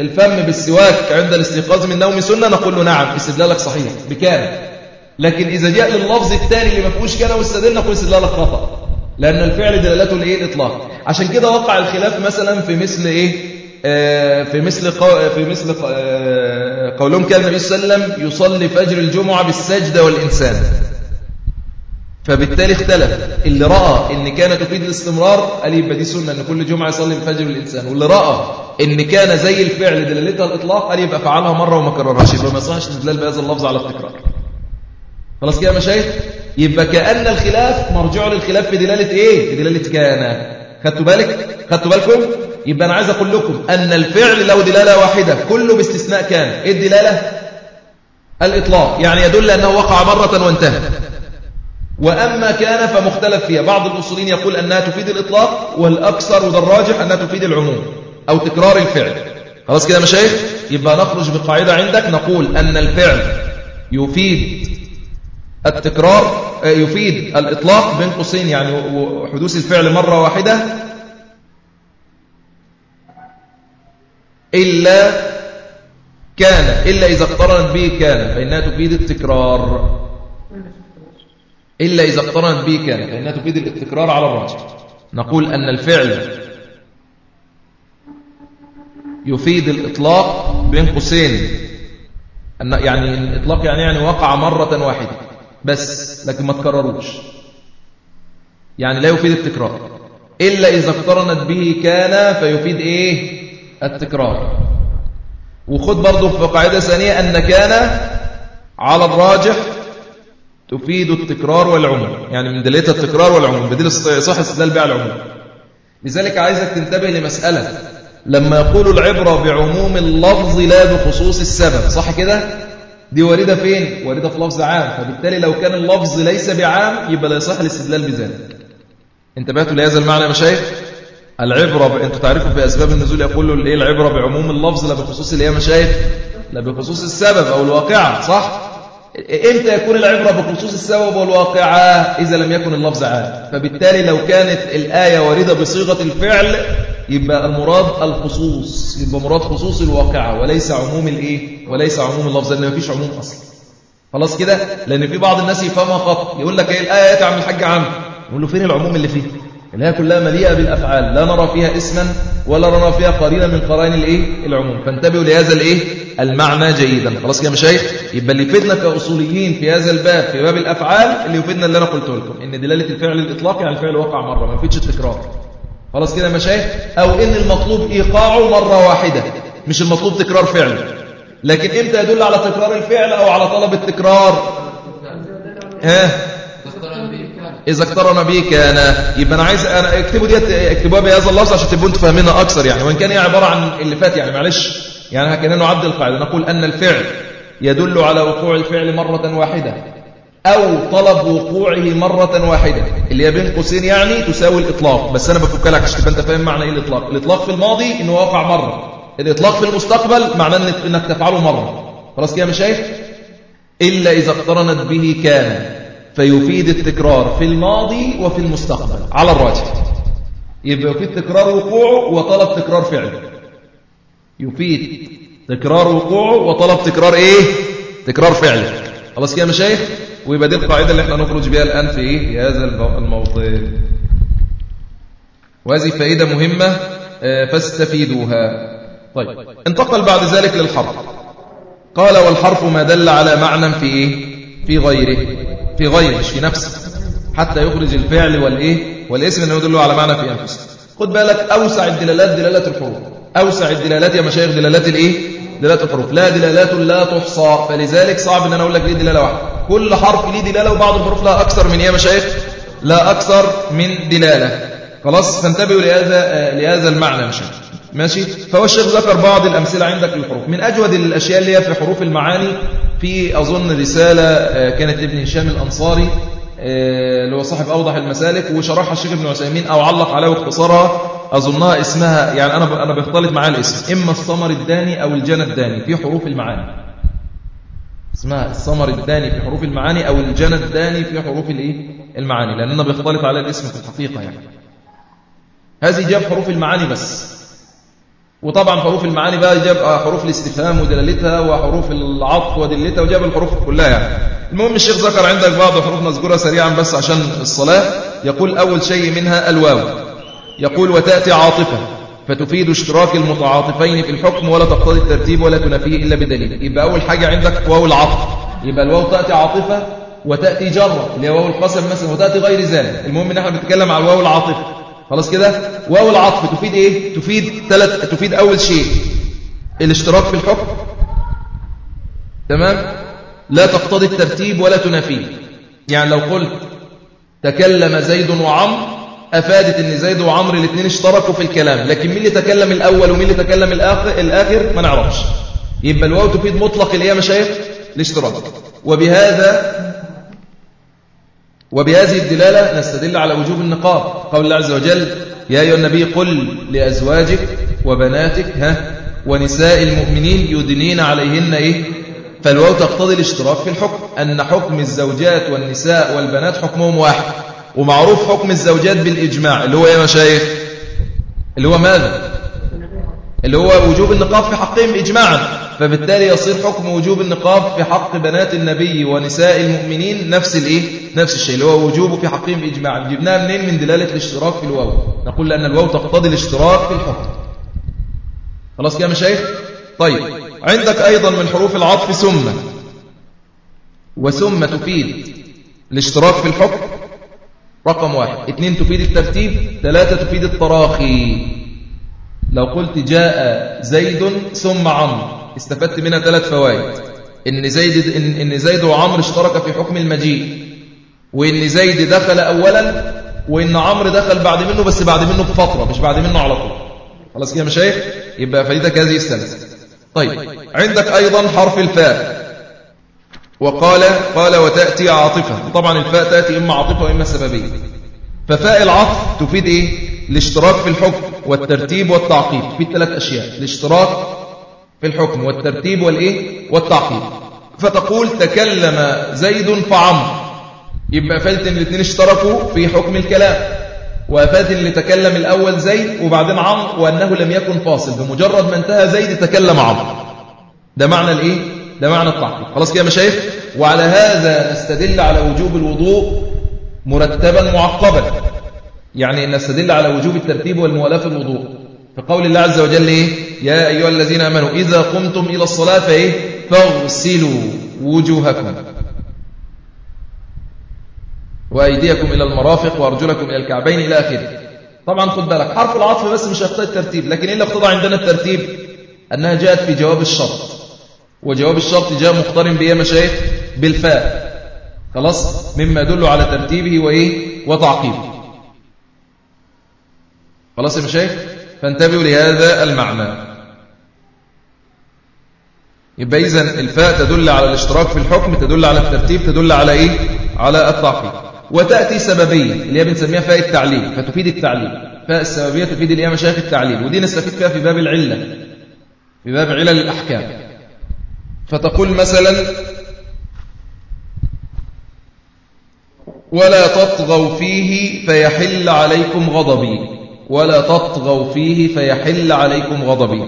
الفم بالسواك عند الاستيقاظ من نوم سنة نقول له نعم استدلالك صحيح بكان لكن إذا جاء لللفظ الثاني اللي ما فيهوش كان واستدل نقول استدلالك خطأ. لأن الفعل دلالته الإيه الإطلاق. عشان كده وقع الخلاف مثلا في مثل إيه؟ آه في مثل قو في مثل آه قولهم كان النبي صلى الله عليه وسلم يصلي فجر الجمعة بالسجدة والإنسان. فبالتالي اختلف. اللي رأى إن كان تفيد الاستمرار قال يبقى دي سنة إن كل جمعة يصلي الفجر الإنسان واللي رأى إن كان زي الفعل دلالتها الإطلاق قال يبقى فعلها مرة وما كررهاش. يبقى ما يصحش الاستدلال بهذا اللفظ على التكرار. خلاص كده يا مشايخ؟ يبقى كأن الخلاف مرجع للخلاف في دلالة إيه؟ في دلالة كان. خدتوا بالك؟ خدتوا بالكم؟ يبقى أنا عايز أقول لكم أن الفعل له دلالة واحدة كله باستثناء كان. إيه الدلالة؟ الإطلاق. يعني يدل أنه وقع مرة وانتهى. وأما كان فمختلف فيها. بعض الأصولين يقول أنها تفيد الإطلاق والأكثر وده الراجح أنها تفيد العموم أو تكرار الفعل. خلاص كده مشايخ؟ يبقى نخرج بقاعدة عندك نقول أن الفعل يفيد التكرار آه، يفيد الإطلاق بين قوسين يعني حدوث الفعل مرة واحدة إلا كان إلا إذا اقترنت به كان فإنها تفيد التكرار. إلا إذا اقترنت به كان فإنها تفيد التكرار على الراجح. نقول أن الفعل يفيد الإطلاق بين قوسين. يعني الإطلاق يعني يعني وقع مرة واحدة بس لكن ما تكرروش. يعني لا يفيد التكرار. إلا إذا اقترنت به كان فيفيد إيه؟ التكرار. وخد برضو في قاعدة ثانية أن كان على الراجح تفيد التكرار والعموم. يعني من دليلتها التكرار والعموم بديل صح استدلال بها العموم. لذلك عايزك تنتبه لمسألة. لما يقول العبرة بعموم اللفظ لا بخصوص السبب صح كده؟ دي واردة فين؟ واردة في لفظ عام. فبالتالي لو كان اللفظ ليس بعام يبقى لا يصح الاستدلال بذلك. انتبهتوا لهذا المعنى يا مشايخ؟ العبرة ب... أنتوا تعرفوا في أسباب النزول يقولوا الإيه العبرة بعموم اللفظ لا بخصوص الإيه يا مشايخ؟ لا بخصوص السبب أو الواقعة صح؟ إمتى يكون العبرة بخصوص السبب والواقعة؟ إذا لم يكن اللفظ عام فبالتالي لو كانت الآية واردة بصيغة الفعل يبقى المراد الخصوص. يبقى مراد خصوص الواقعة وليس عموم الإيه؟ وليس عموم اللفظ لأن مفيش عموم أصلا. خلاص كده؟ لأن في بعض الناس يفهمها خط يقول لك إيه؟ الآية يا عم الحاج عم. يقول له فين العموم اللي فيه اللي هي كلها مليئة بالأفعال. لا نرى فيها اسما ولا نرى فيها قرينة من قرائن الإيه؟ العموم. فانتبهوا لهذا الإيه؟ المعنى جيدا. خلاص يا مشايخ؟ يبقى اللي يفيدنا كأصوليين في هذا الباب في باب الأفعال اللي يفيدنا اللي أنا قلته لكم. إن دلالة الفعل الإطلاق يعني الفعل وقع مرة ما يفيدش التكرار. خلاص كده يا مشايخ؟ أو إن المطلوب إيقاعه مرة واحدة مش المطلوب تكرار فعل. لكن إمتى يدل على تكرار الفعل أو على طلب التكرار؟ ها؟ إذا اقترن به كان. يبقى أنا عايز أنا اكتبوا ديت اكتبوها بهذا اللفظ عشان تبقوا أنتوا فاهمينها أكثر يعني. وإن كان هي عبارة عن اللي فات يعني معلش. يعني هكذا نعد القاعدة. نقول أن الفعل يدل على وقوع الفعل مرة واحدة أو طلب وقوعه مرة واحدة. اللي هي بين قوسين يعني تساوي الإطلاق. بس أنا بفك لك عشان أنت فاهم معنى إيه الإطلاق. الإطلاق في الماضي إنه وقع مرة. الإطلاق في المستقبل معناه إنك تفعله مرة. خلاص كده يا مشايخ إلا إذا اقترنت به كان. فيفيد التكرار في الماضي وفي المستقبل. على الراجح. يبقى يفيد تكرار وقوعه وطلب تكرار فعله. يفيد تكرار وقوعه وطلب تكرار إيه؟ تكرار فعله. خلاص كده يا مشايخ؟ ويبقى دي القاعدة اللي إحنا نخرج بها الآن في إيه؟ في هذا الموضوع وهذه فائدة مهمة آه، فاستفيدوها. طيب انتقل بعد ذلك للحرف. قال والحرف ما دل على معنى في إيه؟ في غيره. في غيره مش في نفسه. حتى يخرج الفعل والإيه؟ والاسم انه يدل على معنى في أنفسه. خد بالك أوسع الدلالات دلالة الحروف. أوسع الدلالات يا مشايخ دلالات الإيه؟ دلالات الحروف. لا دلالات لا تحصى. فلذلك صعب إن أنا أقول لك ليه دلالة واحدة. كل حرف ليه دلالة وبعض الحروف لها أكثر من إيه يا مشايخ؟ لا أكثر من دلالة. خلاص فانتبهوا لهذا لهذا المعنى مشايخ. ماشي؟ فهو الشيخ ذكر بعض الأمثلة عندك للحروف. من أجود الأشياء اللي هي في حروف المعاني في أظن رسالة آه، كانت لابن هشام الأنصاري آه، اللي هو صاحب أوضح المسالك وشرحها الشيخ ابن عثيمين أو علق عليها واختصارها أظنها اسمها يعني أنا أنا بختلط معاها الاسم. إما الثمر الداني أو الجنى الداني في حروف المعاني. اسمها الثمر الداني في حروف المعاني أو الجنى الداني في حروف الإيه؟ المعاني. لأن أنا بختلط على الاسم في الحقيقة يعني. هذه جاب حروف المعاني بس. وطبعا حروف المعاني بقى جاب حروف الاستفهام ودلالتها وحروف العطف ودلتها وجاب الحروف كلها يعني. المهم الشيخ ذكر عندك بعض الحروف نذكرها سريعا بس عشان الصلاة. يقول أول شيء منها الواو. يقول وتأتي عاطفة فتفيد اشتراك المتعاطفين في الحكم ولا تقتضي الترتيب ولا تنافيه إلا بدليل. يبقى أول حاجة عندك واو العطف. يبقى الواو تأتي عاطفة وتأتي جرة اللي هي واو القسم مثلا وتأتي غير ذلك. المهم إن إحنا بنتكلم على الواو العاطفة. خلاص كده؟ واو العطف تفيد إيه؟ تفيد ثلاث تفيد أول شيء الاشتراك في الحكم. تمام؟ لا تقتضي الترتيب ولا تنافيه. يعني لو قلت تكلم زيد وعمر أفادت أن زيد وعمر الاثنين اشتركوا في الكلام. لكن مين اللي تكلم الأول ومين اللي تكلم الآخر, الآخر ما نعرفش. يبقى الواو تفيد مطلق الإيه يا مشايخ الاشتراك. وبهذا وبهذه الدلالة نستدل على وجوب النقاب. قول الله عز وجل يا أيها النبي قل لأزواجك وبناتك ها ونساء المؤمنين يدنين عليهن إيه؟ فالواو تقتضي الاشتراك في الحكم أن حكم الزوجات والنساء والبنات حكمهم واحد ومعروف حكم الزوجات بالإجماع اللي هو يا مشايخ؟ اللي هو ماذا؟ اللي هو وجوب النقاب في حقهم إجماعا. فبالتالي يصير حكم وجوب النقاب في حق بنات النبي ونساء المؤمنين نفس الإيه؟ نفس الشيء اللي هو وجوبه في حقهم إجماعا جبناها منين؟ من دلالة الاشتراك في الواو. نقول لأن الواو تقتضي الاشتراك في الحكم. خلاص كده يا مشايخ؟ طيب عندك أيضا من حروف العطف ثم. وثم تفيد الاشتراك في الحكم رقم واحد. اثنين تفيد الترتيب ثلاثة تفيد التراخي. لو قلت جاء زيد ثم عمرو. استفدت منها ثلاث فوائد. إن زيد, إن, زيد وعمرو اشترك في حكم المجيء. وإن زيد دخل أولا وإن عمرو دخل بعد منه بس بعد منه بفترة مش بعد منه على طول. خلاص كده مشايخ؟ يبقى فائدتك هذه الثلاثة طيب عندك أيضا حرف الفاء. وقال قال وتأتي عاطفة. طبعا الفاء تأتي إما عاطفة وإما سببية. ففاء العطف تفيد إيه؟ الاشتراك في الحكم والترتيب والتعقيب تفيد ثلاث أشياء. الاشتراك في الحكم والترتيب والإيه؟ والتعقيب فتقول تكلم زيد فعمر يبقى فلت إن الاثنين اشتركوا في حكم الكلام. وفات اللي تكلم الأول زيد وبعدين عمرو وأنه لم يكن فاصل. بمجرد ما انتهى زيد تكلم عمرو. ده معنى الإيه؟ ده معنى التعقيد. خلاص كده يا مشايخ وعلى هذا نستدل على وجوب الوضوء مرتبا معقبا. يعني نستدل على وجوب الترتيب والموالاة في الوضوء. في قول الله عز وجل إيه؟ يا أيها الذين آمنوا إذا قمتم إلى الصلاة فإيه؟ فاغسلوا وجوهكم. وأيديكم إلى المرافق وأرجلكم إلى الكعبين إلى آخره. طبعا خد بالك حرف العطف بس مش هيقتضي الترتيب لكن إيه اللي اقتضى عندنا الترتيب؟ أنها جاءت في جواب الشرط. وجواب الشرط جاء مقترن بإيه مشايخ؟ بالفاء. خلاص؟ مما يدل على ترتيبه وإيه؟ وتعقيبه. خلاص يا مشايخ؟ فانتبهوا لهذا المعنى. يبقى إذن الفاء تدل على الاشتراك في الحكم تدل على الترتيب تدل على إيه؟ على التعقيب وتأتي سببية اللي هي بنسميها فاء التعليل فتفيد التعليل. فاء السببية تفيد اللي هي مشايخ التعليل ودي نستفيد فيها في باب العلة في باب علل الأحكام. فتقول مثلا ولا تطغوا فيه فيحل عليكم غضبي. ولا تطغوا فيه فيحل عليكم غضبي.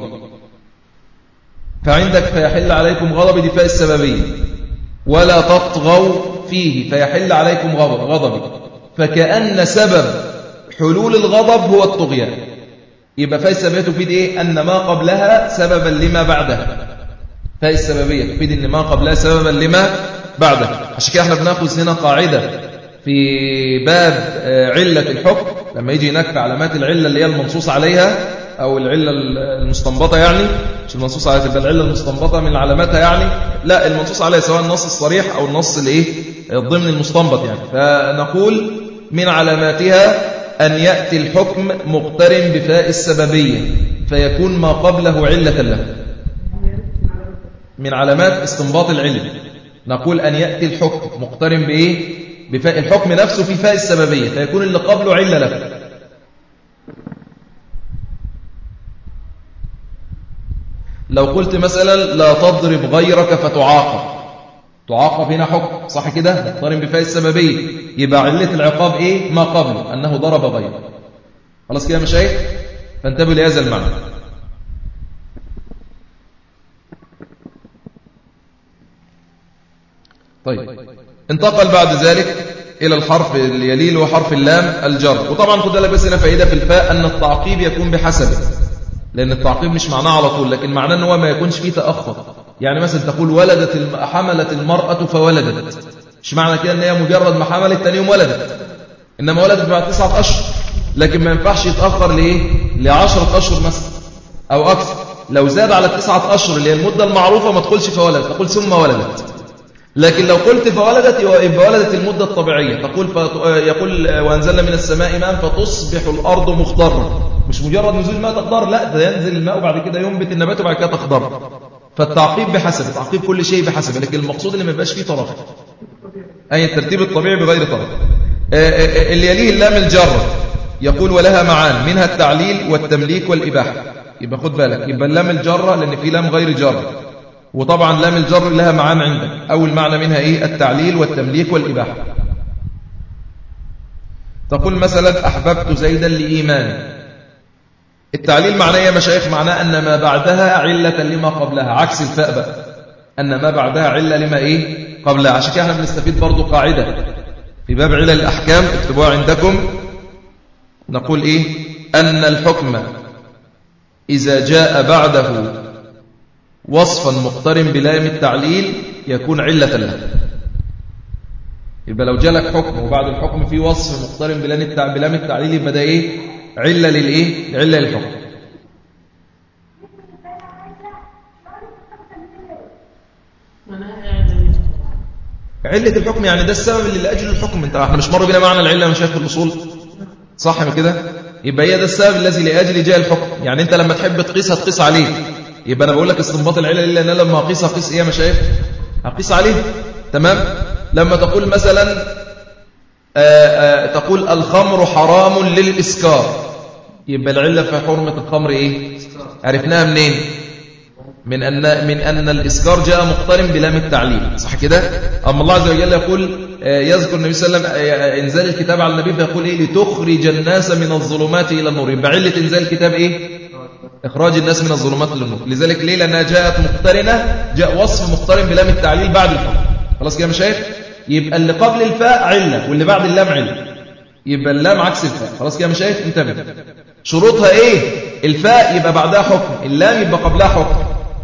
فعندك فيحل عليكم غضبي دي فاء السببية. ولا تطغوا فيه فيحل عليكم غضبي. فكأن سبب حلول الغضب هو الطغيان. يبقى فاء السببية تفيد إيه؟ أن ما قبلها سببا لما بعدها. فاء السببية تفيد أن ما قبلها سببا لما بعدها. عشان كده إحنا بنأخذ هنا قاعدة في باب آه، علة الحكم. لما يجي هناك في علامات العلة اللي هي المنصوص عليها أو العلة المستنبطة يعني مش المنصوص عليها تبقى العلة المستنبطة من علاماتها يعني لا المنصوص عليها سواء النص الصريح أو النص الايه الضمن المستنبط يعني. فنقول من علاماتها أن يأتي الحكم مقترن بفاء السببية فيكون ما قبله علة له. من علامات استنباط العلم. نقول أن يأتي الحكم مقترن بإيه؟ بفاء الحكم نفسه في فاء السببية فيكون اللي قبله علة له. لو قلت مثلا لا تضرب غيرك فتعاقب. تعاقب هنا حكم صح كده؟ مقترن بفاء السببية. يبقى علة العقاب إيه؟ ما قبله أنه ضرب غيره. خلاص كده مشايخ؟ فانتبهوا لهذا المعنى. طيب. انتقل بعد ذلك إلى الحرف اللي يليه وحرف اللام الجر. وطبعا خد بالك بس هنا فائدة في الفاء أن التعقيب يكون بحسبه لأن التعقيب مش معناه على طول لكن معناه أنه ما يكونش فيه تأخر. يعني مثلا تقول ولدت حملت المرأة فولدت. مش معنى كده أن هي مجرد ما حملت تاني يوم ولدت. إنما ولدت بعد تسعة أشهر لكن ما ينفعش يتأخر لإيه؟ لعشرة أشهر مثلا أو أكثر. لو زاد على التسعة أشهر اللي هي المدة المعروفة ما تقولش فولدت تقول ثم ولدت. لكن لو قلت فولدت يبقى ولدت المدة الطبيعية. تقول يقول وأنزلنا من السماء ماء فتصبح الأرض مخضرة. مش مجرد نزول الماء تخضر لا ده ينزل الماء وبعد كده ينبت النبات وبعد كده تخضر. فالتعقيب بحسب تعقيب كل شيء بحسب لكن المقصود إن ما يبقاش فيه طرف. أي الترتيب الطبيعي بغير طرف. اللي يليه اللام الجر. يقول ولها معان منها التعليل والتمليك والإباحة. يبقى خد بالك يبقى اللام الجرة لأن في لام غير جر. وطبعا لام الجر لها معان عندك. أول معنى منها إيه؟ التعليل والتمليك والإباحة. تقول مثلا أحببت زيدا لإيمانه التعليل معناه يا مشايخ معناه أن ما بعدها علة لما قبلها. عكس الفاء بقى. أن ما بعدها علة لما إيه؟ قبلها. عشان كده إحنا بنستفيد برضو قاعدة. في باب علل الأحكام اكتبوها عندكم. نقول إيه؟ أن الحكم إذا جاء بعده وصفا مقترن بلام التعليل يكون علة له. يبقى لو جالك حكم وبعد الحكم في وصف مقترن بلام التعليل يبقى ده إيه؟ علة للإيه؟ علة للحكم. علة الحكم يعني ده السبب اللي لأجل الحكم. انت إحنا مش مر بنا معنى العلة مش شايف الأصول. صح كده؟ يبقى هي ده السبب الذي لأجل جاء الحكم. يعني انت لما تحب تقيس هتقيس عليه. يبقى أنا بقول لك استنباط العلة إلا أن لما أقيس أقيس إيه يا مشايخ؟ أقيس عليه. تمام؟ لما تقول مثلا آآ آآ تقول الخمر حرام للإسكار. يبقى العلة في حرمة الخمر إيه؟ عرفناها منين؟ من أن, من أن الإسكار جاء مقترن بلام التعليل. صح كده؟ أما الله عز وجل يقول يذكر النبي صلى الله عليه وسلم إنزال الكتاب على النبي فيقول إيه؟ لتخرج الناس من الظلمات إلى النور. يبقى علة إنزال الكتاب إيه؟ إخراج الناس من الظلمات للنور لذلك ليه لأنها جاءت مقترنة جاء وصف مقترن بلام التعليل بعد الحكم. خلاص كده مشايخ؟ يبقى اللي قبل الفاء علة واللي بعد اللام علة. يبقى اللام عكس الفاء. خلاص كده مشايخ؟ انتبه. شروطها إيه؟ الفاء يبقى بعدها حكم اللام يبقى قبلها حكم.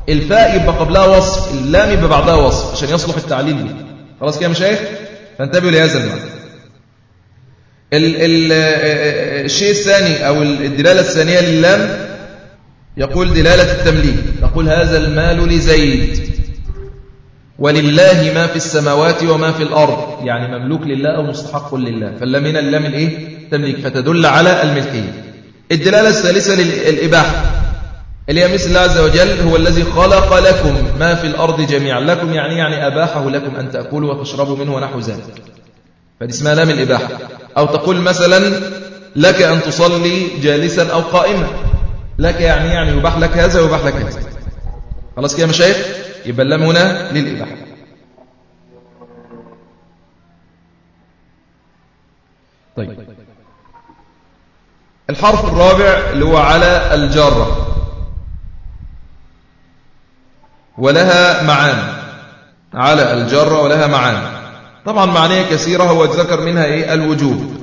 الفاء يبقى قبلها وصف اللام يبقى بعدها وصف عشان يصلح التعليل به خلاص كده مشايخ؟ فانتبهوا لهذا المعنى الشيء الثاني أو الدلالة الثانية للام يقول دلالة التمليك تقول هذا المال لزيد. ولله ما في السماوات وما في الأرض. يعني مملوك لله أو مستحق لله. فاللام هنا اللام الإيه؟ تمليك. فتدل على الملكية الدلالة الثالثة للإباحة. اللي هي مثل الله عز وجل هو الذي خلق لكم ما في الأرض جميعا. لكم يعني يعني أباحه لكم أن تأكلوا وتشربوا منه ونحو ذلك. فدي اسمها لام الإباحة. أو تقول مثلا لك أن تصلي جالسا أو قائما. لك يعني يعني يباح لك هذا ويباح لك هذا. خلاص كده مشايخ؟ يبقى اللام هنا للإباحة. طيب. الحرف الرابع اللي هو على الجارة. ولها معان. على الجارة ولها معان. طبعا معانية كثيرة هو ذكر منها إيه؟ الوجوب.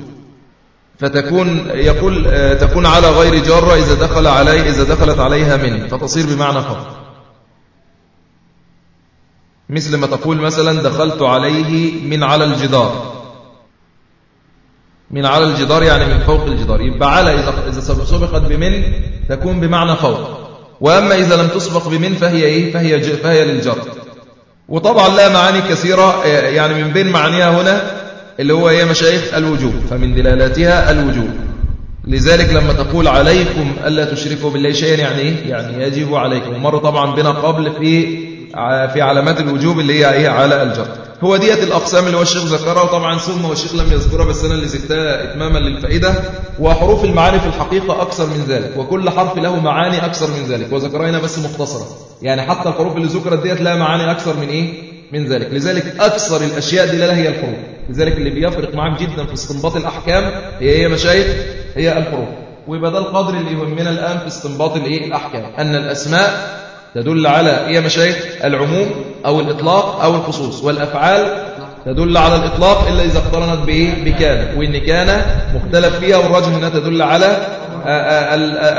فتكون يقول تكون على غير جارة إذا دخل عليه إذا دخلت عليها من فتصير بمعنى فقط. مثل ما تقول مثلا دخلت عليه من على الجدار. من على الجدار يعني من فوق الجدار. يبقى على إذا سبقت بمن تكون بمعنى فوق. وأما إذا لم تسبق بمن فهي إيه؟ فهي فهي للجر وطبعا لها معاني كثيرة يعني من بين معانيها هنا اللي هو هي مشايخ الوجوب. فمن دلالاتها الوجوب. لذلك لما تقول عليكم ألا تشركوا بالله شيئا يعني إيه؟ يعني يجب عليكم. ومر طبعا بنا قبل في في علامات الوجوب اللي هي إيه؟ على الجر هو ديت الأقسام اللي هو الشيخ ذكرها وطبعا ثم والشيخ لم يذكرها بس أنا اللي زدتها إتماما للفائدة. وحروف المعاني في الحقيقة أكثر من ذلك وكل حرف له معاني أكثر من ذلك وذكرها هنا بس مختصرة يعني حتى الحروف اللي ذكرت ديت لها معاني أكثر من إيه؟ من ذلك. لذلك أكثر الأشياء دلالة هي الحروف. لذلك اللي بيفرق معك جدا في استنباط الأحكام هي هي مشايخ؟ هي الحروف. ويبقى ده القدر اللي يهمنا الآن في استنباط الإيه؟ الأحكام. أن الأسماء تدل على إيه مشايخ؟ العموم أو الإطلاق أو الخصوص. والأفعال تدل على الإطلاق إلا إذا اقترنت بإيه؟ بكان وإن كان مختلف فيها والراجح أنها تدل على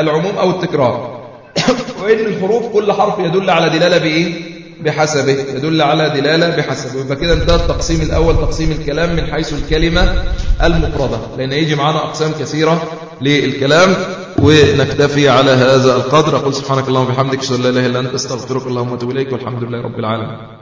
العموم أو التكرار. وإن الحروف كل حرف يدل على دلالة بإيه؟ بحسبه يدل على دلالة بحسبه. يبقى كده انتهى التقسيم الأول تقسيم الكلام من حيث الكلمة المفردة. لأن يجي معنا أقسام كثيرة للكلام ونكتفي على هذا القدر. أقول سبحانك اللهم وبحمدك أشهد أن لا إله إلا أنت أستغفرك اللهم وأتوب إليك والحمد لله رب العالمين.